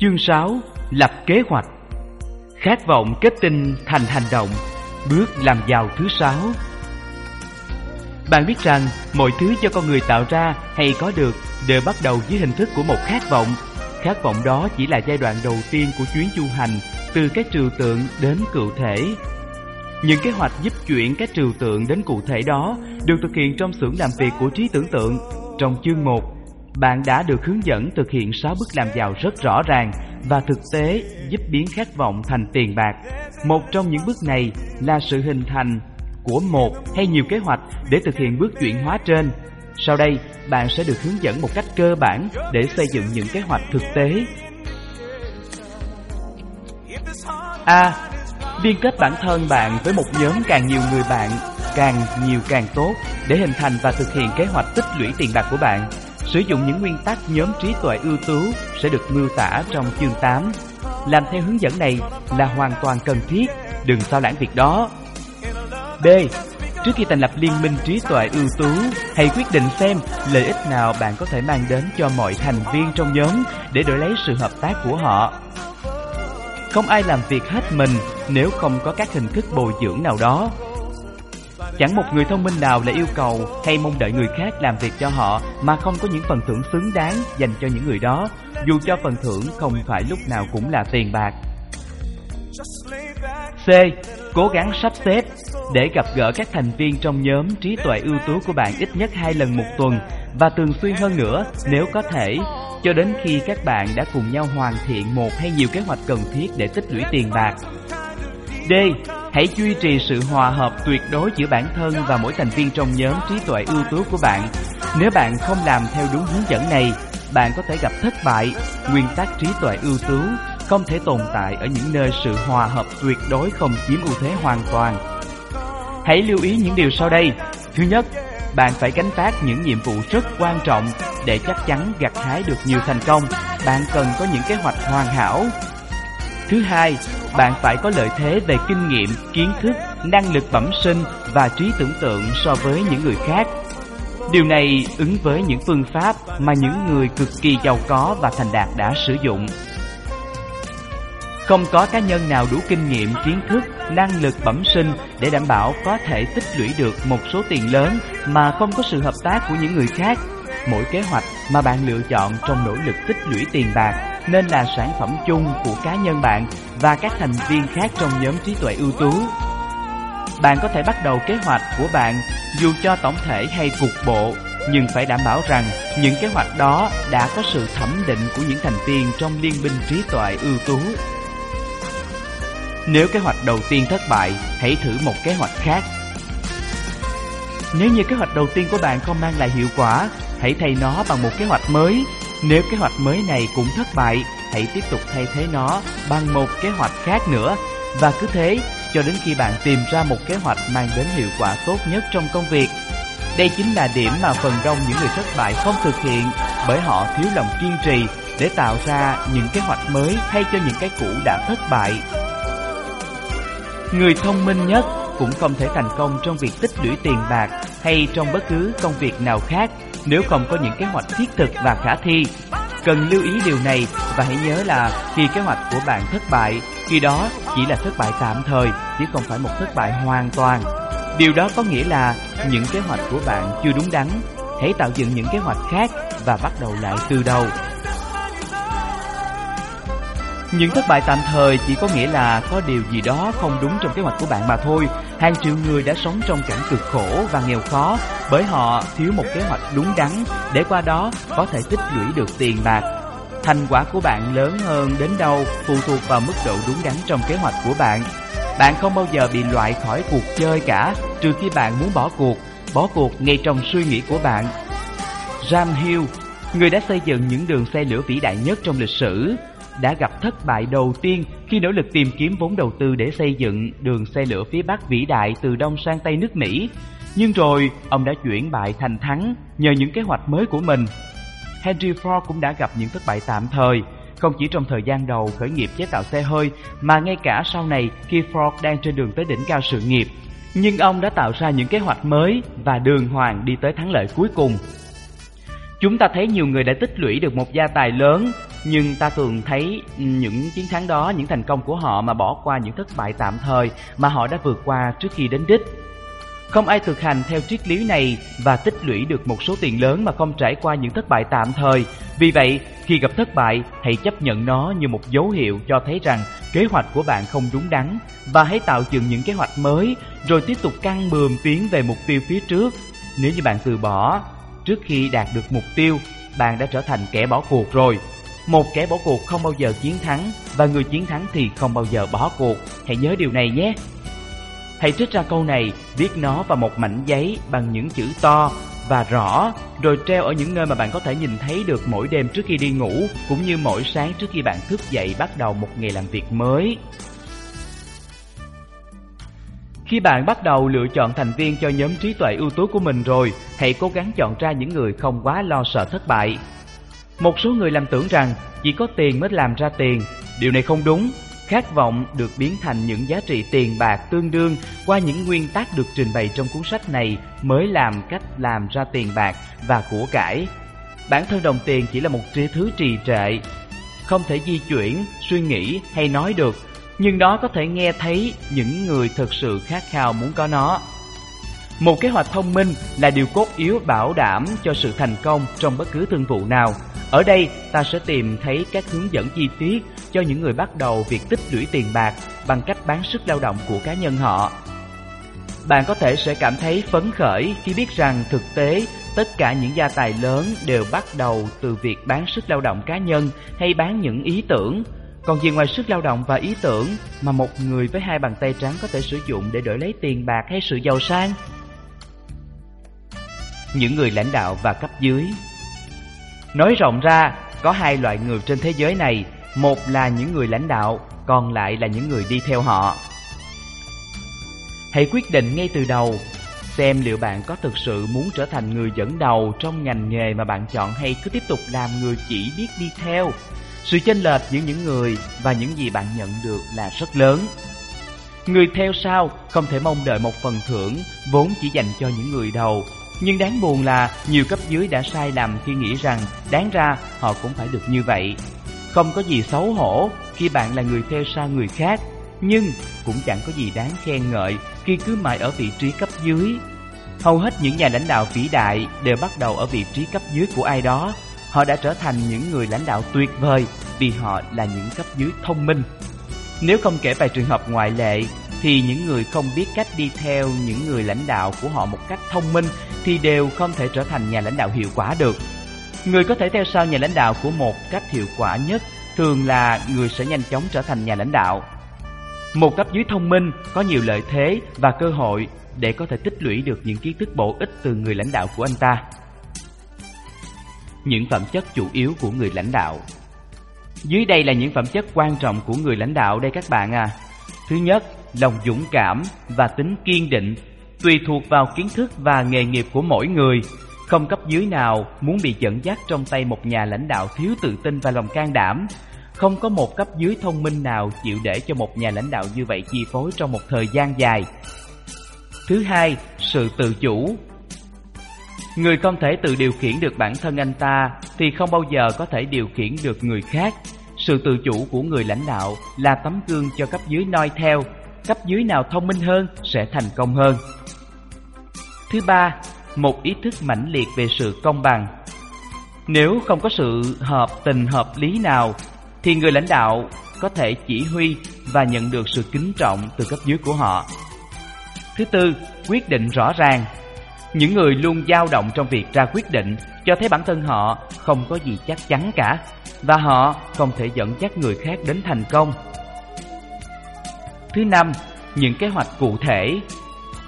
Chương 6 Lập kế hoạch. Khát vọng kết tinh thành hành động Bước làm giàu thứ 6 Bạn biết rằng mọi thứ cho con người tạo ra hay có được đều bắt đầu dưới hình thức của một khát vọng. Khát vọng đó chỉ là giai đoạn đầu tiên của chuyến du hành từ các trừu tượng đến cụ thể. Những kế hoạch giúp chuyển các trừu tượng đến cụ thể đó được thực hiện trong xưởng làm việc của trí tưởng tượng. Trong chương 1, bạn đã được hướng dẫn thực hiện 6 bước làm giàu rất rõ ràng và thực tế giúp biến khát vọng thành tiền bạc. Một trong những bước này là sự hình thành của một hay nhiều kế hoạch để thực hiện bước chuyển hóa trên. Sau đây, bạn sẽ được hướng dẫn một cách cơ bản để xây dựng những kế hoạch thực tế. A. Liên kết bản thân bạn với một nhóm càng nhiều người bạn, càng nhiều càng tốt để hình thành và thực hiện kế hoạch tích lũy tiền bạc của bạn. Sử dụng những nguyên tắc nhóm trí tuệ ưu tú sẽ được miêu tả trong chương 8. Làm theo hướng dẫn này là hoàn toàn cần thiết, đừng sao lãng việc đó. B. Trước khi thành lập liên minh trí tuệ ưu tú, hãy quyết định xem lợi ích nào bạn có thể mang đến cho mọi thành viên trong nhóm để đổi lấy sự hợp tác của họ. Không ai làm việc hết mình nếu không có các hình thức bồi dưỡng nào đó. Chẳng một người thông minh nào lại yêu cầu hay mong đợi người khác làm việc cho họ mà không có những phần thưởng xứng đáng dành cho những người đó, dù cho phần thưởng không phải lúc nào cũng là tiền bạc. C. Cố gắng sắp xếp để gặp gỡ các thành viên trong nhóm trí tuệ ưu tú của bạn ít nhất hai lần một tuần và thường xuyên hơn nữa nếu có thể cho đến khi các bạn đã cùng nhau hoàn thiện một hay nhiều kế hoạch cần thiết để tích lũy tiền bạc. D. Hãy duy trì sự hòa hợp tuyệt đối giữa bản thân và mỗi thành viên trong nhóm trí tuệ ưu tú của bạn. Nếu bạn không làm theo đúng hướng dẫn này, bạn có thể gặp thất bại. Nguyên tắc trí tuệ ưu tú không thể tồn tại ở những nơi sự hòa hợp tuyệt đối không chiếm ưu thế hoàn toàn. Hãy lưu ý những điều sau đây. Thứ nhất, bạn phải gánh vác những nhiệm vụ rất quan trọng để chắc chắn gặt hái được nhiều thành công. Bạn cần có những kế hoạch hoàn hảo. Thứ hai, bạn phải có lợi thế về kinh nghiệm, kiến thức, năng lực bẩm sinh và trí tưởng tượng so với những người khác. Điều này ứng với những phương pháp mà những người cực kỳ giàu có và thành đạt đã sử dụng. Không có cá nhân nào đủ kinh nghiệm, kiến thức, năng lực bẩm sinh để đảm bảo có thể tích lũy được một số tiền lớn mà không có sự hợp tác của những người khác. Mỗi kế hoạch mà bạn lựa chọn trong nỗ lực tích lũy tiền bạc nên là sản phẩm chung của cá nhân bạn và các thành viên khác trong nhóm trí tuệ ưu tú. Bạn có thể bắt đầu kế hoạch của bạn dù cho tổng thể hay cục bộ, nhưng phải đảm bảo rằng những kế hoạch đó đã có sự thẩm định của những thành viên trong liên minh trí tuệ ưu tú. Nếu kế hoạch đầu tiên thất bại, hãy thử một kế hoạch khác. Nếu như kế hoạch đầu tiên của bạn không mang lại hiệu quả, hãy thay nó bằng một kế hoạch mới. Nếu kế hoạch mới này cũng thất bại, hãy tiếp tục thay thế nó bằng một kế hoạch khác nữa. Và cứ thế, cho đến khi bạn tìm ra một kế hoạch mang đến hiệu quả tốt nhất trong công việc. Đây chính là điểm mà phần đông những người thất bại không thực hiện bởi họ thiếu lòng kiên trì để tạo ra những kế hoạch mới thay cho những cái cũ đã thất bại. Người thông minh nhất cũng không thể thành công trong việc tích lũy tiền bạc hay trong bất cứ công việc nào khác nếu không có những kế hoạch thiết thực và khả thi. Cần lưu ý điều này và hãy nhớ là khi kế hoạch của bạn thất bại, khi đó chỉ là thất bại tạm thời chứ không phải một thất bại hoàn toàn. Điều đó có nghĩa là những kế hoạch của bạn chưa đúng đắn. Hãy tạo dựng những kế hoạch khác và bắt đầu lại từ đầu. Những thất bại tạm thời chỉ có nghĩa là có điều gì đó không đúng trong kế hoạch của bạn mà thôi. Hàng triệu người đã sống trong cảnh cực khổ và nghèo khó bởi họ thiếu một kế hoạch đúng đắn để qua đó có thể tích lũy được tiền bạc. Thành quả của bạn lớn hơn đến đâu phụ thuộc vào mức độ đúng đắn trong kế hoạch của bạn. Bạn không bao giờ bị loại khỏi cuộc chơi cả, trừ khi bạn muốn bỏ cuộc, bỏ cuộc ngay trong suy nghĩ của bạn. Ram Hill, người đã xây dựng những đường xe lửa vĩ đại nhất trong lịch sử, đã gặp thất bại đầu tiên khi nỗ lực tìm kiếm vốn đầu tư để xây dựng đường xe lửa phía Bắc vĩ đại từ Đông sang Tây nước Mỹ. Nhưng rồi, ông đã chuyển bại thành thắng nhờ những kế hoạch mới của mình. Henry Ford cũng đã gặp những thất bại tạm thời, không chỉ trong thời gian đầu khởi nghiệp chế tạo xe hơi, mà ngay cả sau này khi Ford đang trên đường tới đỉnh cao sự nghiệp. Nhưng ông đã tạo ra những kế hoạch mới và đường hoàng đi tới thắng lợi cuối cùng. Chúng ta thấy nhiều người đã tích lũy được một gia tài lớn, nhưng ta thường thấy những chiến thắng đó, những thành công của họ mà bỏ qua những thất bại tạm thời mà họ đã vượt qua trước khi đến đích. Không ai thực hành theo triết lý này và tích lũy được một số tiền lớn mà không trải qua những thất bại tạm thời. Vì vậy, khi gặp thất bại, hãy chấp nhận nó như một dấu hiệu cho thấy rằng kế hoạch của bạn không đúng đắn và hãy tạo dựng những kế hoạch mới rồi tiếp tục căng bườm tiến về mục tiêu phía trước. Nếu như bạn từ bỏ trước khi đạt được mục tiêu, bạn đã trở thành kẻ bỏ cuộc rồi. Một kẻ bỏ cuộc không bao giờ chiến thắng và người chiến thắng thì không bao giờ bỏ cuộc. Hãy nhớ điều này nhé. Hãy trích ra câu này, viết nó vào một mảnh giấy bằng những chữ to và rõ, rồi treo ở những nơi mà bạn có thể nhìn thấy được mỗi đêm trước khi đi ngủ, cũng như mỗi sáng trước khi bạn thức dậy bắt đầu một ngày làm việc mới. Khi bạn bắt đầu lựa chọn thành viên cho nhóm trí tuệ ưu tú của mình rồi, hãy cố gắng chọn ra những người không quá lo sợ thất bại. Một số người làm tưởng rằng chỉ có tiền mới làm ra tiền, điều này không đúng. Khát vọng được biến thành những giá trị tiền bạc tương đương qua những nguyên tắc được trình bày trong cuốn sách này mới làm cách làm ra tiền bạc và của cải. Bản thân đồng tiền chỉ là một thứ trì trệ, không thể di chuyển, suy nghĩ hay nói được, nhưng đó có thể nghe thấy những người thực sự khát khao muốn có nó. Một kế hoạch thông minh là điều cốt yếu bảo đảm cho sự thành công trong bất cứ thương vụ nào. Ở đây, ta sẽ tìm thấy các hướng dẫn chi tiết cho những người bắt đầu việc tích lũy tiền bạc bằng cách bán sức lao động của cá nhân họ. Bạn có thể sẽ cảm thấy phấn khởi khi biết rằng thực tế tất cả những gia tài lớn đều bắt đầu từ việc bán sức lao động cá nhân hay bán những ý tưởng. Còn gì ngoài sức lao động và ý tưởng mà một người với hai bàn tay trắng có thể sử dụng để đổi lấy tiền bạc hay sự giàu sang? Những người lãnh đạo và cấp dưới Nói rộng ra, có hai loại người trên thế giới này một là những người lãnh đạo, còn lại là những người đi theo họ. Hãy quyết định ngay từ đầu xem liệu bạn có thực sự muốn trở thành người dẫn đầu trong ngành nghề mà bạn chọn hay cứ tiếp tục làm người chỉ biết đi theo. Sự chênh lệch giữa những người và những gì bạn nhận được là rất lớn. Người theo sau không thể mong đợi một phần thưởng vốn chỉ dành cho những người đầu. Nhưng đáng buồn là nhiều cấp dưới đã sai lầm khi nghĩ rằng đáng ra họ cũng phải được như vậy. Không có gì xấu hổ khi bạn là người theo sau người khác, nhưng cũng chẳng có gì đáng khen ngợi khi cứ mãi ở vị trí cấp dưới. Hầu hết những nhà lãnh đạo vĩ đại đều bắt đầu ở vị trí cấp dưới của ai đó. Họ đã trở thành những người lãnh đạo tuyệt vời vì họ là những cấp dưới thông minh. Nếu không kể vài trường hợp ngoại lệ, thì những người không biết cách đi theo những người lãnh đạo của họ một cách thông minh thì đều không thể trở thành nhà lãnh đạo hiệu quả được. Người có thể theo sau nhà lãnh đạo của một cách hiệu quả nhất thường là người sẽ nhanh chóng trở thành nhà lãnh đạo. Một cấp dưới thông minh có nhiều lợi thế và cơ hội để có thể tích lũy được những kiến thức bổ ích từ người lãnh đạo của anh ta. Những phẩm chất chủ yếu của người lãnh đạo dưới đây là những phẩm chất quan trọng của người lãnh đạo đây các bạn à. Thứ nhất, lòng dũng cảm và tính kiên định tùy thuộc vào kiến thức và nghề nghiệp của mỗi người. Không cấp dưới nào muốn bị dẫn dắt trong tay một nhà lãnh đạo thiếu tự tin và lòng can đảm. Không có một cấp dưới thông minh nào chịu để cho một nhà lãnh đạo như vậy chi phối trong một thời gian dài. Thứ hai, sự tự chủ. Người không thể tự điều khiển được bản thân anh ta thì không bao giờ có thể điều khiển được người khác. Sự tự chủ của người lãnh đạo là tấm gương cho cấp dưới noi theo. Cấp dưới nào thông minh hơn sẽ thành công hơn. Thứ ba, một ý thức mãnh liệt về sự công bằng. Nếu không có sự hợp tình hợp lý nào, thì người lãnh đạo có thể chỉ huy và nhận được sự kính trọng từ cấp dưới của họ. Thứ tư, quyết định rõ ràng. Những người luôn dao động trong việc ra quyết định cho thấy bản thân họ không có gì chắc chắn cả và họ không thể dẫn dắt người khác đến thành công. Thứ năm, những kế hoạch cụ thể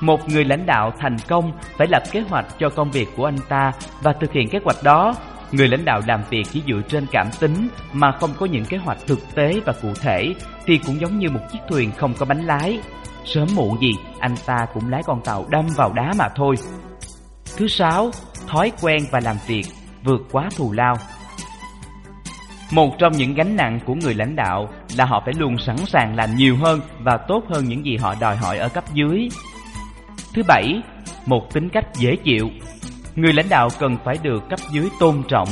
một người lãnh đạo thành công phải lập kế hoạch cho công việc của anh ta và thực hiện kế hoạch đó. Người lãnh đạo làm việc chỉ dựa trên cảm tính mà không có những kế hoạch thực tế và cụ thể thì cũng giống như một chiếc thuyền không có bánh lái. Sớm muộn gì, anh ta cũng lái con tàu đâm vào đá mà thôi. Thứ sáu, thói quen và làm việc vượt quá thù lao. Một trong những gánh nặng của người lãnh đạo là họ phải luôn sẵn sàng làm nhiều hơn và tốt hơn những gì họ đòi hỏi ở cấp dưới. Thứ bảy, một tính cách dễ chịu. Người lãnh đạo cần phải được cấp dưới tôn trọng.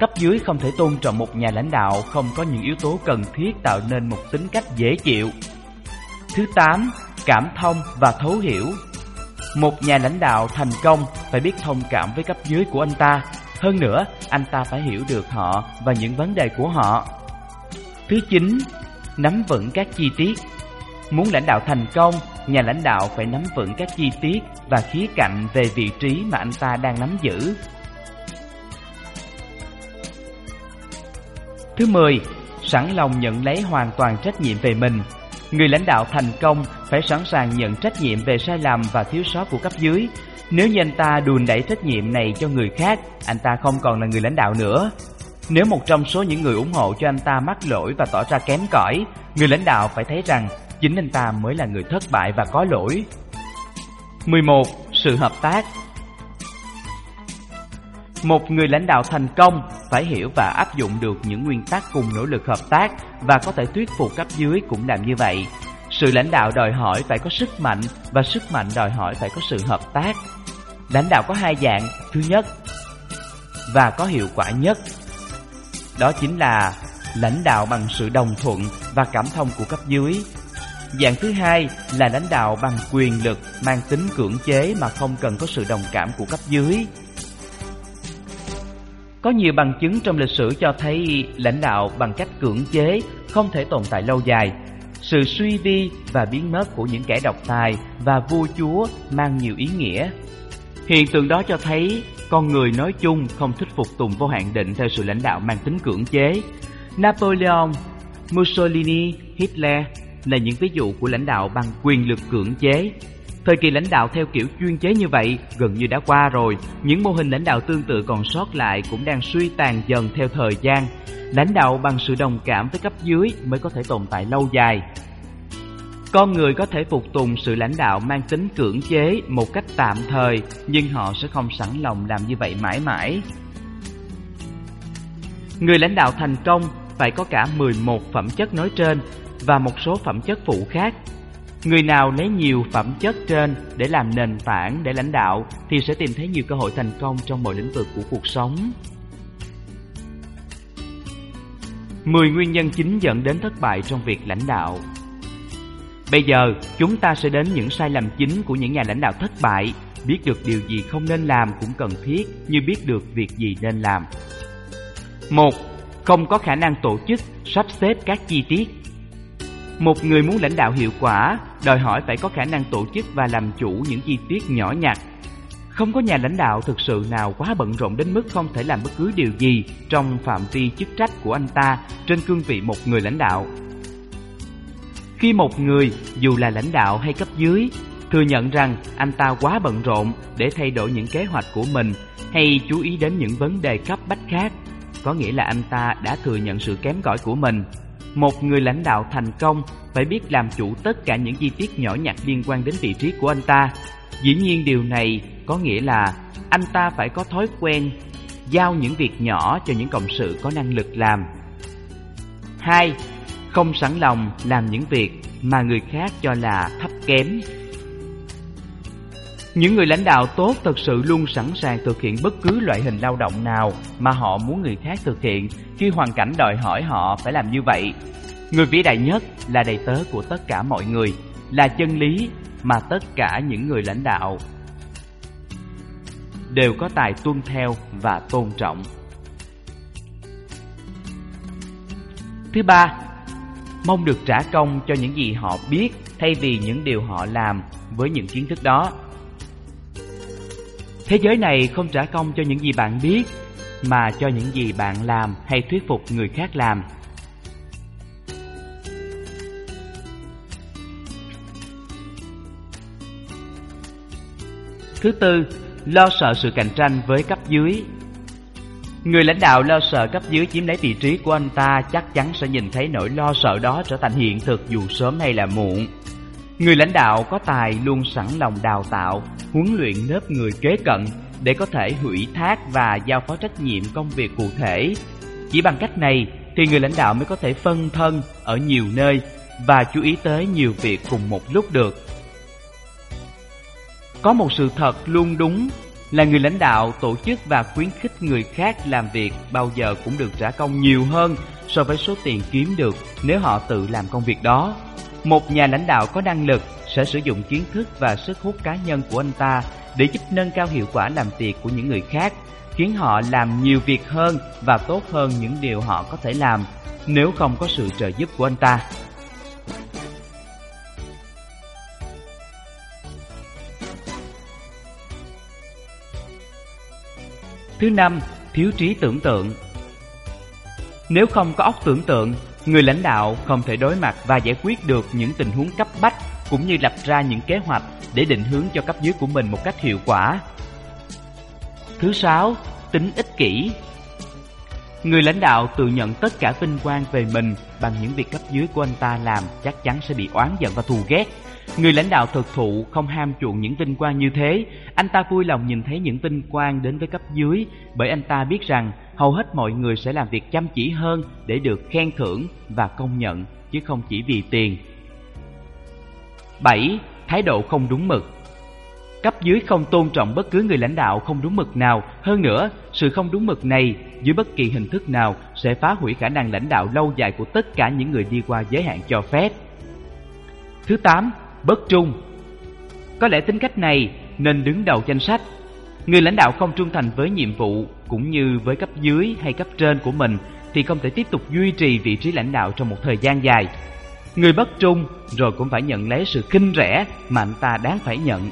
Cấp dưới không thể tôn trọng một nhà lãnh đạo không có những yếu tố cần thiết tạo nên một tính cách dễ chịu. Thứ tám, Cảm thông và thấu hiểu Một nhà lãnh đạo thành công phải biết thông cảm với cấp dưới của anh ta. Hơn nữa, anh ta phải hiểu được họ và những vấn đề của họ. Thứ 9. Nắm vững các chi tiết Muốn lãnh đạo thành công, nhà lãnh đạo phải nắm vững các chi tiết và khía cạnh về vị trí mà anh ta đang nắm giữ. Thứ 10. Sẵn lòng nhận lấy hoàn toàn trách nhiệm về mình. Người lãnh đạo thành công phải sẵn sàng nhận trách nhiệm về sai lầm và thiếu sót của cấp dưới. Nếu như anh ta đùn đẩy trách nhiệm này cho người khác, anh ta không còn là người lãnh đạo nữa. Nếu một trong số những người ủng hộ cho anh ta mắc lỗi và tỏ ra kém cỏi, người lãnh đạo phải thấy rằng chính anh ta mới là người thất bại và có lỗi. 11. Sự hợp tác Một người lãnh đạo thành công phải hiểu và áp dụng được những nguyên tắc cùng nỗ lực hợp tác và có thể thuyết phục cấp dưới cũng làm như vậy. Sự lãnh đạo đòi hỏi phải có sức mạnh và sức mạnh đòi hỏi phải có sự hợp tác. Lãnh đạo có hai dạng, thứ nhất và có hiệu quả nhất. Đó chính là lãnh đạo bằng sự đồng thuận và cảm thông của cấp dưới Dạng thứ hai là lãnh đạo bằng quyền lực mang tính cưỡng chế mà không cần có sự đồng cảm của cấp dưới. Có nhiều bằng chứng trong lịch sử cho thấy lãnh đạo bằng cách cưỡng chế không thể tồn tại lâu dài. Sự suy vi và biến mất của những kẻ độc tài và vua chúa mang nhiều ý nghĩa. Hiện tượng đó cho thấy con người nói chung không thích phục tùng vô hạn định theo sự lãnh đạo mang tính cưỡng chế. Napoleon, Mussolini, Hitler là những ví dụ của lãnh đạo bằng quyền lực cưỡng chế. Thời kỳ lãnh đạo theo kiểu chuyên chế như vậy gần như đã qua rồi, những mô hình lãnh đạo tương tự còn sót lại cũng đang suy tàn dần theo thời gian. Lãnh đạo bằng sự đồng cảm với cấp dưới mới có thể tồn tại lâu dài. Con người có thể phục tùng sự lãnh đạo mang tính cưỡng chế một cách tạm thời, nhưng họ sẽ không sẵn lòng làm như vậy mãi mãi. Người lãnh đạo thành công phải có cả 11 phẩm chất nói trên và một số phẩm chất phụ khác. Người nào lấy nhiều phẩm chất trên để làm nền tảng để lãnh đạo thì sẽ tìm thấy nhiều cơ hội thành công trong mọi lĩnh vực của cuộc sống. 10 nguyên nhân chính dẫn đến thất bại trong việc lãnh đạo Bây giờ, chúng ta sẽ đến những sai lầm chính của những nhà lãnh đạo thất bại Biết được điều gì không nên làm cũng cần thiết như biết được việc gì nên làm 1. Không có khả năng tổ chức, sắp xếp các chi tiết một người muốn lãnh đạo hiệu quả, đòi hỏi phải có khả năng tổ chức và làm chủ những chi tiết nhỏ nhặt. Không có nhà lãnh đạo thực sự nào quá bận rộn đến mức không thể làm bất cứ điều gì trong phạm vi chức trách của anh ta trên cương vị một người lãnh đạo. Khi một người, dù là lãnh đạo hay cấp dưới, thừa nhận rằng anh ta quá bận rộn để thay đổi những kế hoạch của mình hay chú ý đến những vấn đề cấp bách khác, có nghĩa là anh ta đã thừa nhận sự kém cỏi của mình một người lãnh đạo thành công phải biết làm chủ tất cả những chi tiết nhỏ nhặt liên quan đến vị trí của anh ta. Dĩ nhiên điều này có nghĩa là anh ta phải có thói quen giao những việc nhỏ cho những cộng sự có năng lực làm. 2. Không sẵn lòng làm những việc mà người khác cho là thấp kém những người lãnh đạo tốt thực sự luôn sẵn sàng thực hiện bất cứ loại hình lao động nào mà họ muốn người khác thực hiện khi hoàn cảnh đòi hỏi họ phải làm như vậy. Người vĩ đại nhất là đầy tớ của tất cả mọi người, là chân lý mà tất cả những người lãnh đạo đều có tài tuân theo và tôn trọng. Thứ ba, mong được trả công cho những gì họ biết thay vì những điều họ làm với những kiến thức đó. Thế giới này không trả công cho những gì bạn biết Mà cho những gì bạn làm hay thuyết phục người khác làm Thứ tư, lo sợ sự cạnh tranh với cấp dưới Người lãnh đạo lo sợ cấp dưới chiếm lấy vị trí của anh ta chắc chắn sẽ nhìn thấy nỗi lo sợ đó trở thành hiện thực dù sớm hay là muộn. Người lãnh đạo có tài luôn sẵn lòng đào tạo, huấn luyện lớp người kế cận để có thể hủy thác và giao phó trách nhiệm công việc cụ thể. Chỉ bằng cách này thì người lãnh đạo mới có thể phân thân ở nhiều nơi và chú ý tới nhiều việc cùng một lúc được. Có một sự thật luôn đúng Là người lãnh đạo, tổ chức và khuyến khích người khác làm việc bao giờ cũng được trả công nhiều hơn so với số tiền kiếm được nếu họ tự làm công việc đó. Một nhà lãnh đạo có năng lực sẽ sử dụng kiến thức và sức hút cá nhân của anh ta để giúp nâng cao hiệu quả làm việc của những người khác, khiến họ làm nhiều việc hơn và tốt hơn những điều họ có thể làm nếu không có sự trợ giúp của anh ta. Thứ năm, thiếu trí tưởng tượng. Nếu không có óc tưởng tượng, người lãnh đạo không thể đối mặt và giải quyết được những tình huống cấp bách cũng như lập ra những kế hoạch để định hướng cho cấp dưới của mình một cách hiệu quả. Thứ sáu, tính ích kỷ. Người lãnh đạo tự nhận tất cả vinh quang về mình bằng những việc cấp dưới của anh ta làm chắc chắn sẽ bị oán giận và thù ghét. Người lãnh đạo thực thụ không ham chuộng những vinh quang như thế, anh ta vui lòng nhìn thấy những vinh quang đến với cấp dưới bởi anh ta biết rằng hầu hết mọi người sẽ làm việc chăm chỉ hơn để được khen thưởng và công nhận chứ không chỉ vì tiền. 7. Thái độ không đúng mực Cấp dưới không tôn trọng bất cứ người lãnh đạo không đúng mực nào. Hơn nữa, sự không đúng mực này dưới bất kỳ hình thức nào sẽ phá hủy khả năng lãnh đạo lâu dài của tất cả những người đi qua giới hạn cho phép. Thứ 8. Bất trung Có lẽ tính cách này nên đứng đầu danh sách. Người lãnh đạo không trung thành với nhiệm vụ cũng như với cấp dưới hay cấp trên của mình thì không thể tiếp tục duy trì vị trí lãnh đạo trong một thời gian dài. Người bất trung rồi cũng phải nhận lấy sự khinh rẻ mà anh ta đáng phải nhận.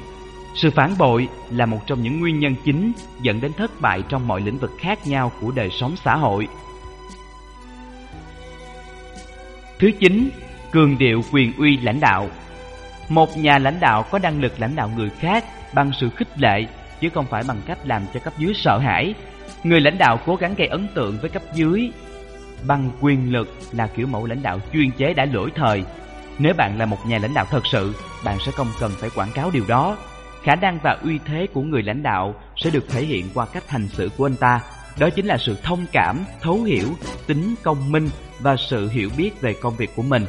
Sự phản bội là một trong những nguyên nhân chính dẫn đến thất bại trong mọi lĩnh vực khác nhau của đời sống xã hội. Thứ 9. Cường điệu quyền uy lãnh đạo Một nhà lãnh đạo có năng lực lãnh đạo người khác bằng sự khích lệ chứ không phải bằng cách làm cho cấp dưới sợ hãi. Người lãnh đạo cố gắng gây ấn tượng với cấp dưới bằng quyền lực là kiểu mẫu lãnh đạo chuyên chế đã lỗi thời. Nếu bạn là một nhà lãnh đạo thật sự, bạn sẽ không cần phải quảng cáo điều đó. Khả năng và uy thế của người lãnh đạo sẽ được thể hiện qua cách hành xử của anh ta. Đó chính là sự thông cảm, thấu hiểu, tính công minh và sự hiểu biết về công việc của mình.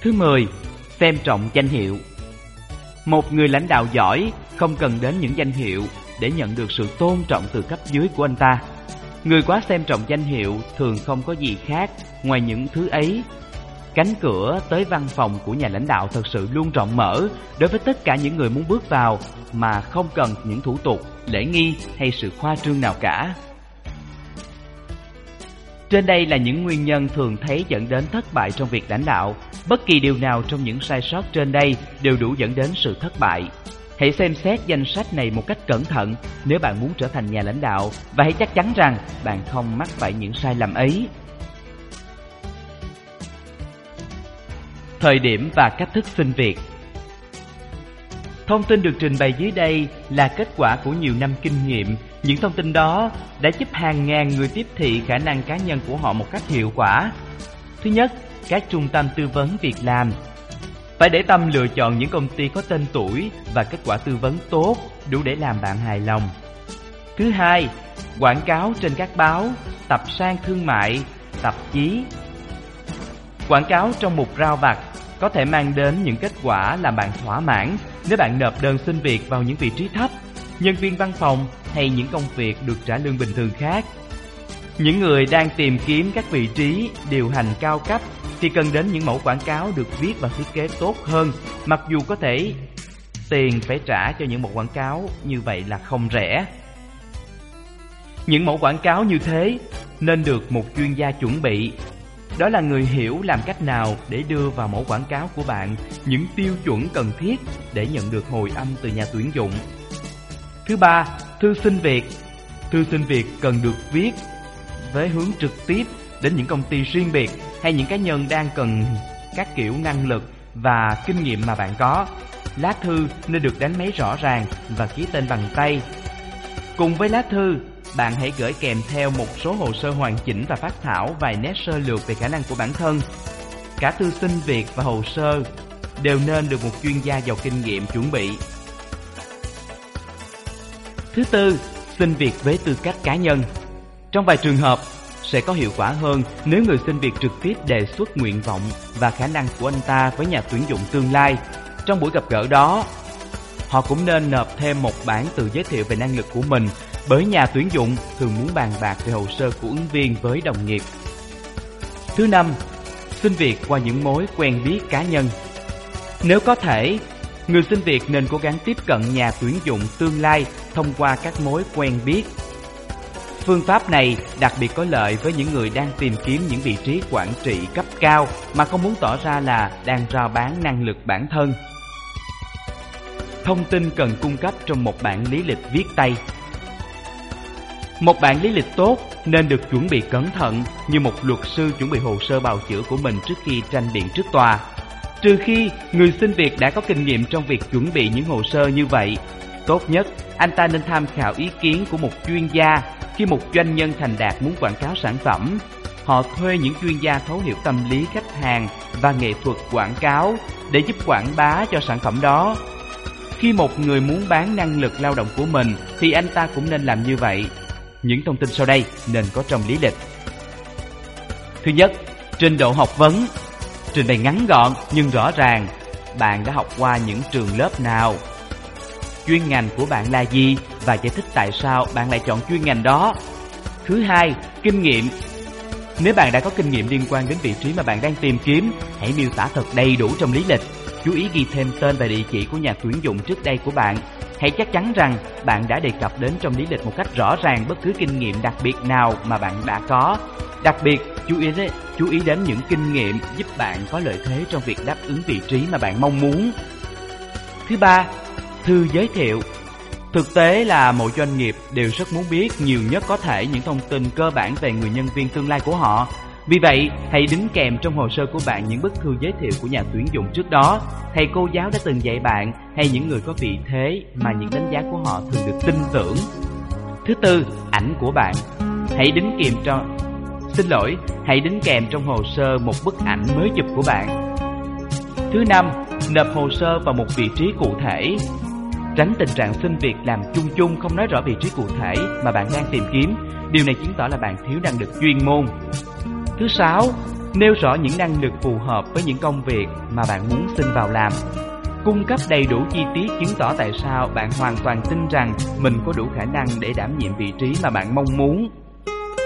Thứ 10. Xem trọng danh hiệu Một người lãnh đạo giỏi không cần đến những danh hiệu để nhận được sự tôn trọng từ cấp dưới của anh ta. Người quá xem trọng danh hiệu thường không có gì khác ngoài những thứ ấy. Cánh cửa tới văn phòng của nhà lãnh đạo thật sự luôn rộng mở đối với tất cả những người muốn bước vào mà không cần những thủ tục, lễ nghi hay sự khoa trương nào cả. Trên đây là những nguyên nhân thường thấy dẫn đến thất bại trong việc lãnh đạo. Bất kỳ điều nào trong những sai sót trên đây đều đủ dẫn đến sự thất bại. Hãy xem xét danh sách này một cách cẩn thận nếu bạn muốn trở thành nhà lãnh đạo và hãy chắc chắn rằng bạn không mắc phải những sai lầm ấy. Thời điểm và cách thức xin việc Thông tin được trình bày dưới đây là kết quả của nhiều năm kinh nghiệm. Những thông tin đó đã giúp hàng ngàn người tiếp thị khả năng cá nhân của họ một cách hiệu quả. Thứ nhất, các trung tâm tư vấn việc làm phải để tâm lựa chọn những công ty có tên tuổi và kết quả tư vấn tốt đủ để làm bạn hài lòng. Thứ hai, quảng cáo trên các báo, tập sang thương mại, tạp chí. Quảng cáo trong mục rao vặt có thể mang đến những kết quả làm bạn thỏa mãn nếu bạn nộp đơn xin việc vào những vị trí thấp, nhân viên văn phòng hay những công việc được trả lương bình thường khác. Những người đang tìm kiếm các vị trí điều hành cao cấp thì cần đến những mẫu quảng cáo được viết và thiết kế tốt hơn, mặc dù có thể tiền phải trả cho những mẫu quảng cáo như vậy là không rẻ. Những mẫu quảng cáo như thế nên được một chuyên gia chuẩn bị. Đó là người hiểu làm cách nào để đưa vào mẫu quảng cáo của bạn những tiêu chuẩn cần thiết để nhận được hồi âm từ nhà tuyển dụng. Thứ ba, thư xin việc. Thư xin việc cần được viết với hướng trực tiếp đến những công ty riêng biệt hay những cá nhân đang cần các kiểu năng lực và kinh nghiệm mà bạn có. Lá thư nên được đánh máy rõ ràng và ký tên bằng tay. Cùng với lá thư, bạn hãy gửi kèm theo một số hồ sơ hoàn chỉnh và phát thảo vài nét sơ lược về khả năng của bản thân. Cả thư xin việc và hồ sơ đều nên được một chuyên gia giàu kinh nghiệm chuẩn bị. Thứ tư, xin việc với tư cách cá nhân. Trong vài trường hợp, sẽ có hiệu quả hơn nếu người xin việc trực tiếp đề xuất nguyện vọng và khả năng của anh ta với nhà tuyển dụng tương lai. Trong buổi gặp gỡ đó, họ cũng nên nộp thêm một bản tự giới thiệu về năng lực của mình bởi nhà tuyển dụng thường muốn bàn bạc về hồ sơ của ứng viên với đồng nghiệp. Thứ năm, xin việc qua những mối quen biết cá nhân. Nếu có thể, người xin việc nên cố gắng tiếp cận nhà tuyển dụng tương lai thông qua các mối quen biết. Phương pháp này đặc biệt có lợi với những người đang tìm kiếm những vị trí quản trị cấp cao mà không muốn tỏ ra là đang rao bán năng lực bản thân. Thông tin cần cung cấp trong một bản lý lịch viết tay Một bản lý lịch tốt nên được chuẩn bị cẩn thận như một luật sư chuẩn bị hồ sơ bào chữa của mình trước khi tranh biện trước tòa. Trừ khi người xin việc đã có kinh nghiệm trong việc chuẩn bị những hồ sơ như vậy, tốt nhất anh ta nên tham khảo ý kiến của một chuyên gia khi một doanh nhân thành đạt muốn quảng cáo sản phẩm. Họ thuê những chuyên gia thấu hiểu tâm lý khách hàng và nghệ thuật quảng cáo để giúp quảng bá cho sản phẩm đó. Khi một người muốn bán năng lực lao động của mình thì anh ta cũng nên làm như vậy. Những thông tin sau đây nên có trong lý lịch. Thứ nhất, trình độ học vấn. Trình bày ngắn gọn nhưng rõ ràng. Bạn đã học qua những trường lớp nào? Chuyên ngành của bạn là gì và giải thích tại sao bạn lại chọn chuyên ngành đó. Thứ hai, kinh nghiệm. Nếu bạn đã có kinh nghiệm liên quan đến vị trí mà bạn đang tìm kiếm, hãy miêu tả thật đầy đủ trong lý lịch Chú ý ghi thêm tên và địa chỉ của nhà tuyển dụng trước đây của bạn. Hãy chắc chắn rằng bạn đã đề cập đến trong lý lịch một cách rõ ràng bất cứ kinh nghiệm đặc biệt nào mà bạn đã có. Đặc biệt, chú ý đến, chú ý đến những kinh nghiệm giúp bạn có lợi thế trong việc đáp ứng vị trí mà bạn mong muốn. Thứ ba, thư giới thiệu. Thực tế là mỗi doanh nghiệp đều rất muốn biết nhiều nhất có thể những thông tin cơ bản về người nhân viên tương lai của họ vì vậy, hãy đính kèm trong hồ sơ của bạn những bức thư giới thiệu của nhà tuyển dụng trước đó, thầy cô giáo đã từng dạy bạn hay những người có vị thế mà những đánh giá của họ thường được tin tưởng. Thứ tư, ảnh của bạn. Hãy đính kèm cho Xin lỗi, hãy đính kèm trong hồ sơ một bức ảnh mới chụp của bạn. Thứ năm, nộp hồ sơ vào một vị trí cụ thể. Tránh tình trạng xin việc làm chung chung không nói rõ vị trí cụ thể mà bạn đang tìm kiếm. Điều này chứng tỏ là bạn thiếu năng lực chuyên môn. Thứ sáu, nêu rõ những năng lực phù hợp với những công việc mà bạn muốn xin vào làm. Cung cấp đầy đủ chi tiết chứng tỏ tại sao bạn hoàn toàn tin rằng mình có đủ khả năng để đảm nhiệm vị trí mà bạn mong muốn.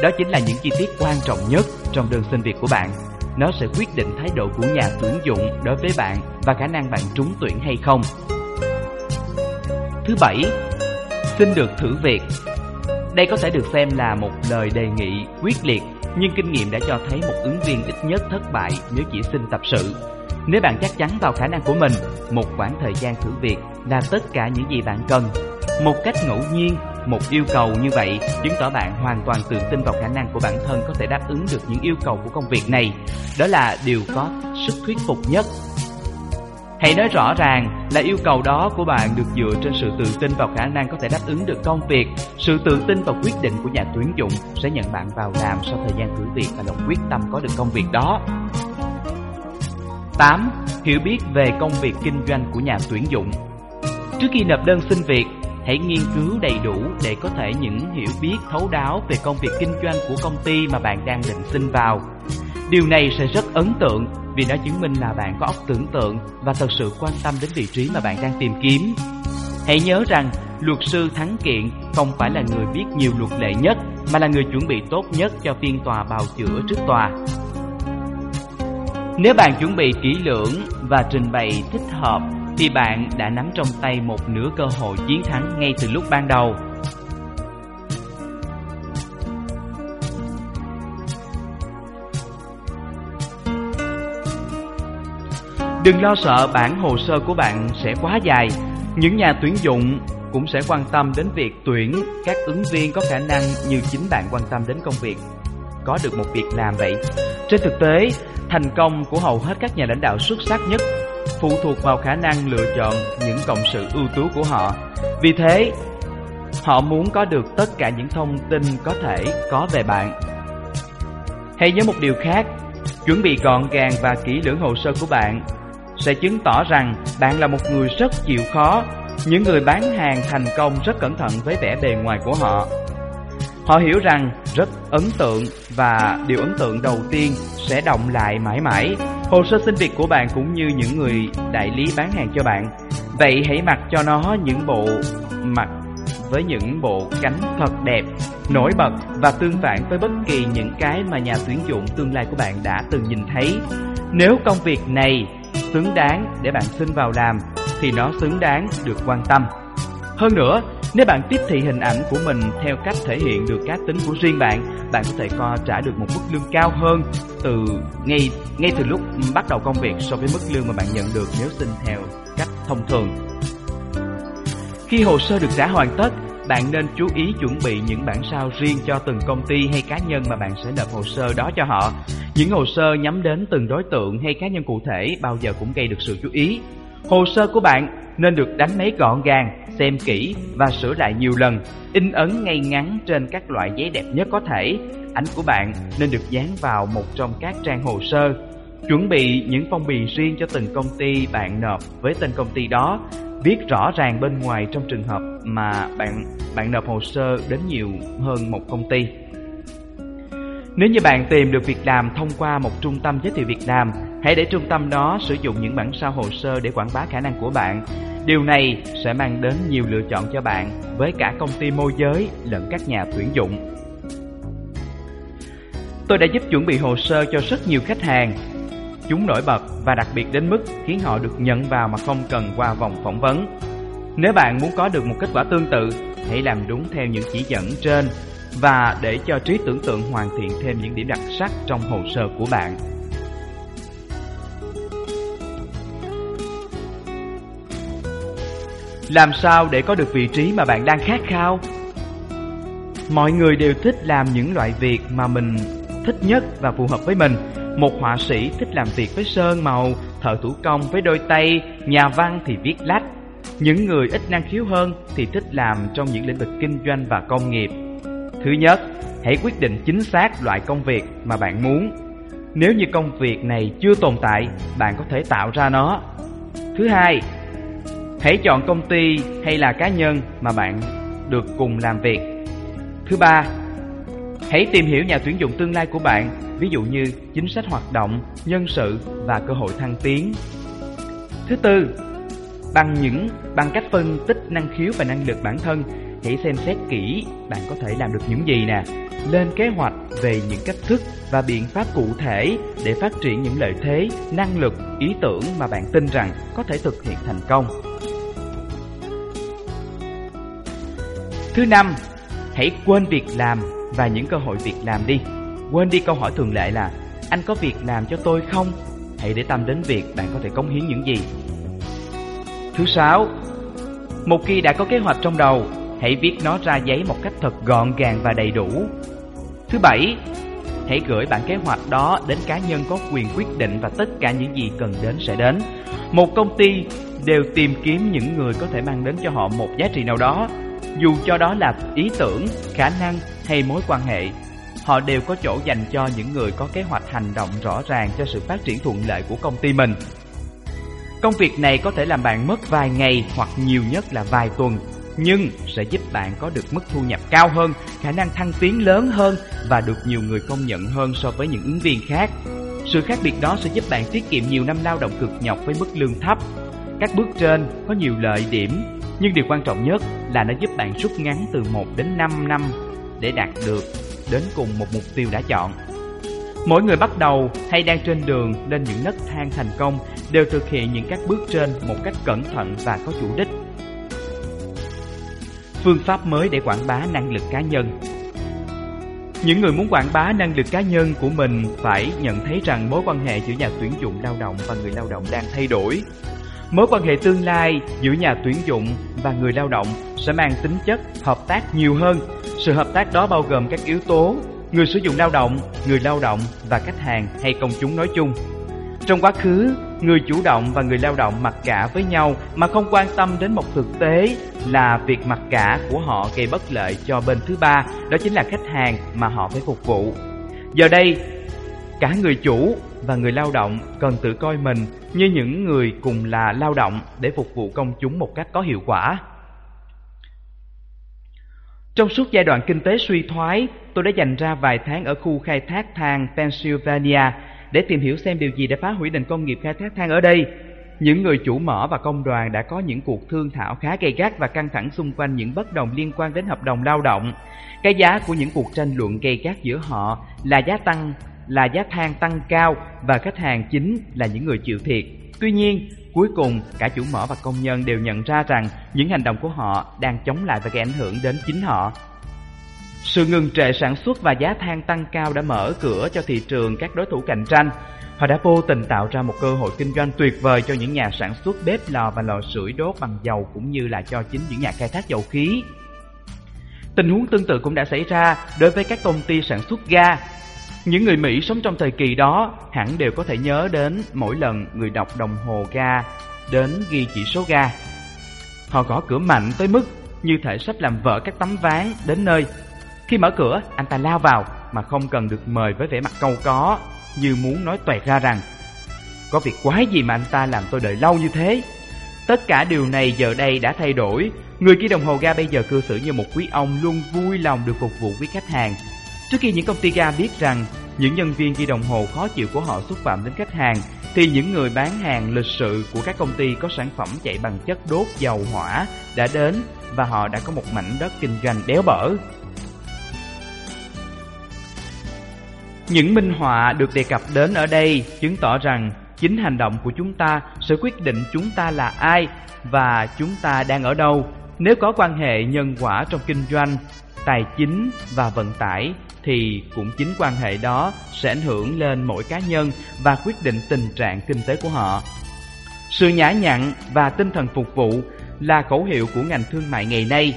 Đó chính là những chi tiết quan trọng nhất trong đơn xin việc của bạn. Nó sẽ quyết định thái độ của nhà tuyển dụng đối với bạn và khả năng bạn trúng tuyển hay không. Thứ bảy, xin được thử việc. Đây có thể được xem là một lời đề nghị quyết liệt nhưng kinh nghiệm đã cho thấy một ứng viên ít nhất thất bại nếu chỉ xin tập sự. Nếu bạn chắc chắn vào khả năng của mình, một khoảng thời gian thử việc là tất cả những gì bạn cần. Một cách ngẫu nhiên, một yêu cầu như vậy chứng tỏ bạn hoàn toàn tự tin vào khả năng của bản thân có thể đáp ứng được những yêu cầu của công việc này. Đó là điều có sức thuyết phục nhất Hãy nói rõ ràng là yêu cầu đó của bạn được dựa trên sự tự tin vào khả năng có thể đáp ứng được công việc. Sự tự tin vào quyết định của nhà tuyển dụng sẽ nhận bạn vào làm sau thời gian thử việc và lòng quyết tâm có được công việc đó. 8. Hiểu biết về công việc kinh doanh của nhà tuyển dụng Trước khi nộp đơn xin việc, hãy nghiên cứu đầy đủ để có thể những hiểu biết thấu đáo về công việc kinh doanh của công ty mà bạn đang định xin vào. Điều này sẽ rất ấn tượng vì nó chứng minh là bạn có óc tưởng tượng và thật sự quan tâm đến vị trí mà bạn đang tìm kiếm. Hãy nhớ rằng, luật sư thắng kiện không phải là người biết nhiều luật lệ nhất, mà là người chuẩn bị tốt nhất cho phiên tòa bào chữa trước tòa. Nếu bạn chuẩn bị kỹ lưỡng và trình bày thích hợp, thì bạn đã nắm trong tay một nửa cơ hội chiến thắng ngay từ lúc ban đầu. Đừng lo sợ bản hồ sơ của bạn sẽ quá dài. Những nhà tuyển dụng cũng sẽ quan tâm đến việc tuyển các ứng viên có khả năng như chính bạn quan tâm đến công việc có được một việc làm vậy. Trên thực tế, thành công của hầu hết các nhà lãnh đạo xuất sắc nhất phụ thuộc vào khả năng lựa chọn những cộng sự ưu tú của họ. Vì thế, họ muốn có được tất cả những thông tin có thể có về bạn. Hãy nhớ một điều khác, chuẩn bị gọn gàng và kỹ lưỡng hồ sơ của bạn sẽ chứng tỏ rằng bạn là một người rất chịu khó. Những người bán hàng thành công rất cẩn thận với vẻ bề ngoài của họ. Họ hiểu rằng rất ấn tượng và điều ấn tượng đầu tiên sẽ động lại mãi mãi. Hồ sơ xin việc của bạn cũng như những người đại lý bán hàng cho bạn Vậy hãy mặc cho nó những bộ mặt với những bộ cánh thật đẹp, nổi bật và tương phản với bất kỳ những cái mà nhà tuyển dụng tương lai của bạn đã từng nhìn thấy. Nếu công việc này xứng đáng để bạn xin vào làm thì nó xứng đáng được quan tâm. Hơn nữa, nếu bạn tiếp thị hình ảnh của mình theo cách thể hiện được cá tính của riêng bạn, bạn có thể co trả được một mức lương cao hơn từ ngay ngay từ lúc bắt đầu công việc so với mức lương mà bạn nhận được nếu xin theo cách thông thường. Khi hồ sơ được trả hoàn tất, bạn nên chú ý chuẩn bị những bản sao riêng cho từng công ty hay cá nhân mà bạn sẽ nộp hồ sơ đó cho họ. Những hồ sơ nhắm đến từng đối tượng hay cá nhân cụ thể bao giờ cũng gây được sự chú ý. Hồ sơ của bạn nên được đánh máy gọn gàng, xem kỹ và sửa lại nhiều lần, in ấn ngay ngắn trên các loại giấy đẹp nhất có thể. Ảnh của bạn nên được dán vào một trong các trang hồ sơ. Chuẩn bị những phong bì riêng cho từng công ty bạn nộp với tên công ty đó, viết rõ ràng bên ngoài trong trường hợp mà bạn bạn nộp hồ sơ đến nhiều hơn một công ty. Nếu như bạn tìm được việc làm thông qua một trung tâm giới thiệu việc làm, hãy để trung tâm đó sử dụng những bản sao hồ sơ để quảng bá khả năng của bạn. Điều này sẽ mang đến nhiều lựa chọn cho bạn với cả công ty môi giới lẫn các nhà tuyển dụng. Tôi đã giúp chuẩn bị hồ sơ cho rất nhiều khách hàng. Chúng nổi bật và đặc biệt đến mức khiến họ được nhận vào mà không cần qua vòng phỏng vấn. Nếu bạn muốn có được một kết quả tương tự, hãy làm đúng theo những chỉ dẫn trên và để cho trí tưởng tượng hoàn thiện thêm những điểm đặc sắc trong hồ sơ của bạn. Làm sao để có được vị trí mà bạn đang khát khao? Mọi người đều thích làm những loại việc mà mình thích nhất và phù hợp với mình. Một họa sĩ thích làm việc với sơn màu, thợ thủ công với đôi tay, nhà văn thì viết lách. Những người ít năng khiếu hơn thì thích làm trong những lĩnh vực kinh doanh và công nghiệp. Thứ nhất, hãy quyết định chính xác loại công việc mà bạn muốn. Nếu như công việc này chưa tồn tại, bạn có thể tạo ra nó. Thứ hai, hãy chọn công ty hay là cá nhân mà bạn được cùng làm việc. Thứ ba, hãy tìm hiểu nhà tuyển dụng tương lai của bạn, ví dụ như chính sách hoạt động, nhân sự và cơ hội thăng tiến. Thứ tư, bằng những bằng cách phân tích năng khiếu và năng lực bản thân Hãy xem xét kỹ bạn có thể làm được những gì nè. Lên kế hoạch về những cách thức và biện pháp cụ thể để phát triển những lợi thế, năng lực, ý tưởng mà bạn tin rằng có thể thực hiện thành công. Thứ năm, hãy quên việc làm và những cơ hội việc làm đi. Quên đi câu hỏi thường lệ là Anh có việc làm cho tôi không? Hãy để tâm đến việc bạn có thể cống hiến những gì. Thứ sáu, một khi đã có kế hoạch trong đầu hãy viết nó ra giấy một cách thật gọn gàng và đầy đủ. Thứ bảy, hãy gửi bản kế hoạch đó đến cá nhân có quyền quyết định và tất cả những gì cần đến sẽ đến. Một công ty đều tìm kiếm những người có thể mang đến cho họ một giá trị nào đó, dù cho đó là ý tưởng, khả năng hay mối quan hệ. Họ đều có chỗ dành cho những người có kế hoạch hành động rõ ràng cho sự phát triển thuận lợi của công ty mình. Công việc này có thể làm bạn mất vài ngày hoặc nhiều nhất là vài tuần nhưng sẽ giúp bạn có được mức thu nhập cao hơn, khả năng thăng tiến lớn hơn và được nhiều người công nhận hơn so với những ứng viên khác. Sự khác biệt đó sẽ giúp bạn tiết kiệm nhiều năm lao động cực nhọc với mức lương thấp. Các bước trên có nhiều lợi điểm, nhưng điều quan trọng nhất là nó giúp bạn rút ngắn từ 1 đến 5 năm để đạt được đến cùng một mục tiêu đã chọn. Mỗi người bắt đầu hay đang trên đường lên những nấc thang thành công đều thực hiện những các bước trên một cách cẩn thận và có chủ đích phương pháp mới để quảng bá năng lực cá nhân. Những người muốn quảng bá năng lực cá nhân của mình phải nhận thấy rằng mối quan hệ giữa nhà tuyển dụng lao động và người lao động đang thay đổi. Mối quan hệ tương lai giữa nhà tuyển dụng và người lao động sẽ mang tính chất hợp tác nhiều hơn. Sự hợp tác đó bao gồm các yếu tố người sử dụng lao động, người lao động và khách hàng hay công chúng nói chung. Trong quá khứ, người chủ động và người lao động mặc cả với nhau mà không quan tâm đến một thực tế là việc mặc cả của họ gây bất lợi cho bên thứ ba, đó chính là khách hàng mà họ phải phục vụ. Giờ đây, cả người chủ và người lao động cần tự coi mình như những người cùng là lao động để phục vụ công chúng một cách có hiệu quả. Trong suốt giai đoạn kinh tế suy thoái, tôi đã dành ra vài tháng ở khu khai thác than Pennsylvania để tìm hiểu xem điều gì đã phá hủy nền công nghiệp khai thác than ở đây. những người chủ mỏ và công đoàn đã có những cuộc thương thảo khá gay gắt và căng thẳng xung quanh những bất đồng liên quan đến hợp đồng lao động. Cái giá của những cuộc tranh luận gay gắt giữa họ là giá tăng là giá than tăng cao và khách hàng chính là những người chịu thiệt. Tuy nhiên, cuối cùng cả chủ mỏ và công nhân đều nhận ra rằng những hành động của họ đang chống lại và gây ảnh hưởng đến chính họ. Sự ngừng trệ sản xuất và giá than tăng cao đã mở cửa cho thị trường các đối thủ cạnh tranh. Họ đã vô tình tạo ra một cơ hội kinh doanh tuyệt vời cho những nhà sản xuất bếp lò và lò sưởi đốt bằng dầu cũng như là cho chính những nhà khai thác dầu khí. Tình huống tương tự cũng đã xảy ra đối với các công ty sản xuất ga. Những người Mỹ sống trong thời kỳ đó hẳn đều có thể nhớ đến mỗi lần người đọc đồng hồ ga đến ghi chỉ số ga. Họ gõ cửa mạnh tới mức như thể sắp làm vỡ các tấm ván đến nơi. Khi mở cửa, anh ta lao vào mà không cần được mời với vẻ mặt câu có, như muốn nói toẹt ra rằng Có việc quái gì mà anh ta làm tôi đợi lâu như thế? Tất cả điều này giờ đây đã thay đổi. Người ký đồng hồ ga bây giờ cư xử như một quý ông luôn vui lòng được phục vụ với khách hàng. Trước khi những công ty ga biết rằng những nhân viên ghi đồng hồ khó chịu của họ xúc phạm đến khách hàng, thì những người bán hàng lịch sự của các công ty có sản phẩm chạy bằng chất đốt dầu hỏa đã đến và họ đã có một mảnh đất kinh doanh đéo bở. Những minh họa được đề cập đến ở đây chứng tỏ rằng chính hành động của chúng ta sẽ quyết định chúng ta là ai và chúng ta đang ở đâu. Nếu có quan hệ nhân quả trong kinh doanh, tài chính và vận tải thì cũng chính quan hệ đó sẽ ảnh hưởng lên mỗi cá nhân và quyết định tình trạng kinh tế của họ. Sự nhã nhặn và tinh thần phục vụ là khẩu hiệu của ngành thương mại ngày nay.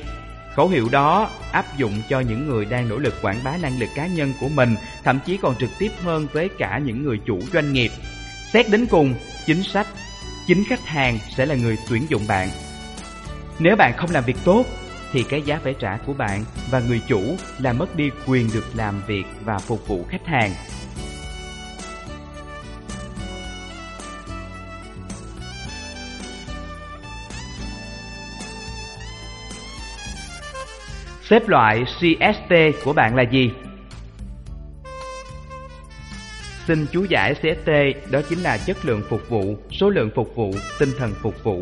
Khẩu hiệu đó áp dụng cho những người đang nỗ lực quảng bá năng lực cá nhân của mình, thậm chí còn trực tiếp hơn với cả những người chủ doanh nghiệp. Xét đến cùng, chính sách, chính khách hàng sẽ là người tuyển dụng bạn. Nếu bạn không làm việc tốt, thì cái giá phải trả của bạn và người chủ là mất đi quyền được làm việc và phục vụ khách hàng. Xếp loại CST của bạn là gì? Xin chú giải CST đó chính là chất lượng phục vụ, số lượng phục vụ, tinh thần phục vụ.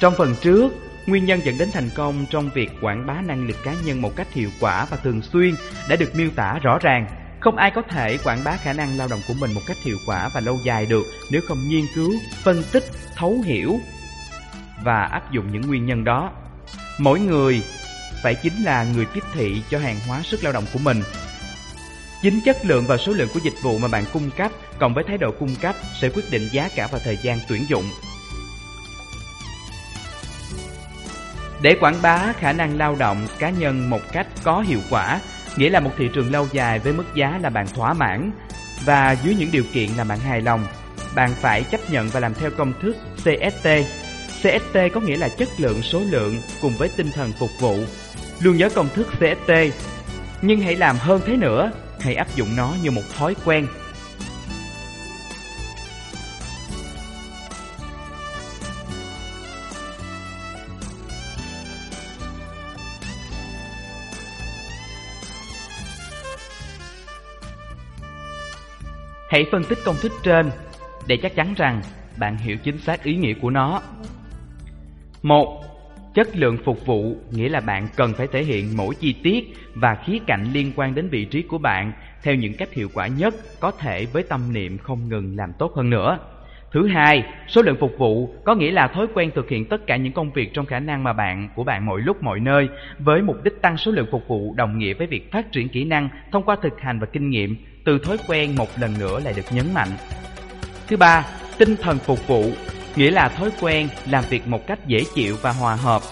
Trong phần trước, nguyên nhân dẫn đến thành công trong việc quảng bá năng lực cá nhân một cách hiệu quả và thường xuyên đã được miêu tả rõ ràng. Không ai có thể quảng bá khả năng lao động của mình một cách hiệu quả và lâu dài được nếu không nghiên cứu, phân tích, thấu hiểu và áp dụng những nguyên nhân đó. Mỗi người phải chính là người tiếp thị cho hàng hóa sức lao động của mình. Chính chất lượng và số lượng của dịch vụ mà bạn cung cấp cộng với thái độ cung cấp sẽ quyết định giá cả và thời gian tuyển dụng. Để quảng bá khả năng lao động cá nhân một cách có hiệu quả, nghĩa là một thị trường lâu dài với mức giá là bạn thỏa mãn và dưới những điều kiện là bạn hài lòng, bạn phải chấp nhận và làm theo công thức CST. CST có nghĩa là chất lượng số lượng cùng với tinh thần phục vụ. Luôn nhớ công thức CST, nhưng hãy làm hơn thế nữa, hãy áp dụng nó như một thói quen Hãy phân tích công thức trên để chắc chắn rằng bạn hiểu chính xác ý nghĩa của nó. Một, Chất lượng phục vụ nghĩa là bạn cần phải thể hiện mỗi chi tiết và khía cạnh liên quan đến vị trí của bạn theo những cách hiệu quả nhất có thể với tâm niệm không ngừng làm tốt hơn nữa. Thứ hai, số lượng phục vụ có nghĩa là thói quen thực hiện tất cả những công việc trong khả năng mà bạn của bạn mọi lúc mọi nơi với mục đích tăng số lượng phục vụ đồng nghĩa với việc phát triển kỹ năng thông qua thực hành và kinh nghiệm từ thói quen một lần nữa lại được nhấn mạnh. Thứ ba, tinh thần phục vụ, nghĩa là thói quen làm việc một cách dễ chịu và hòa hợp.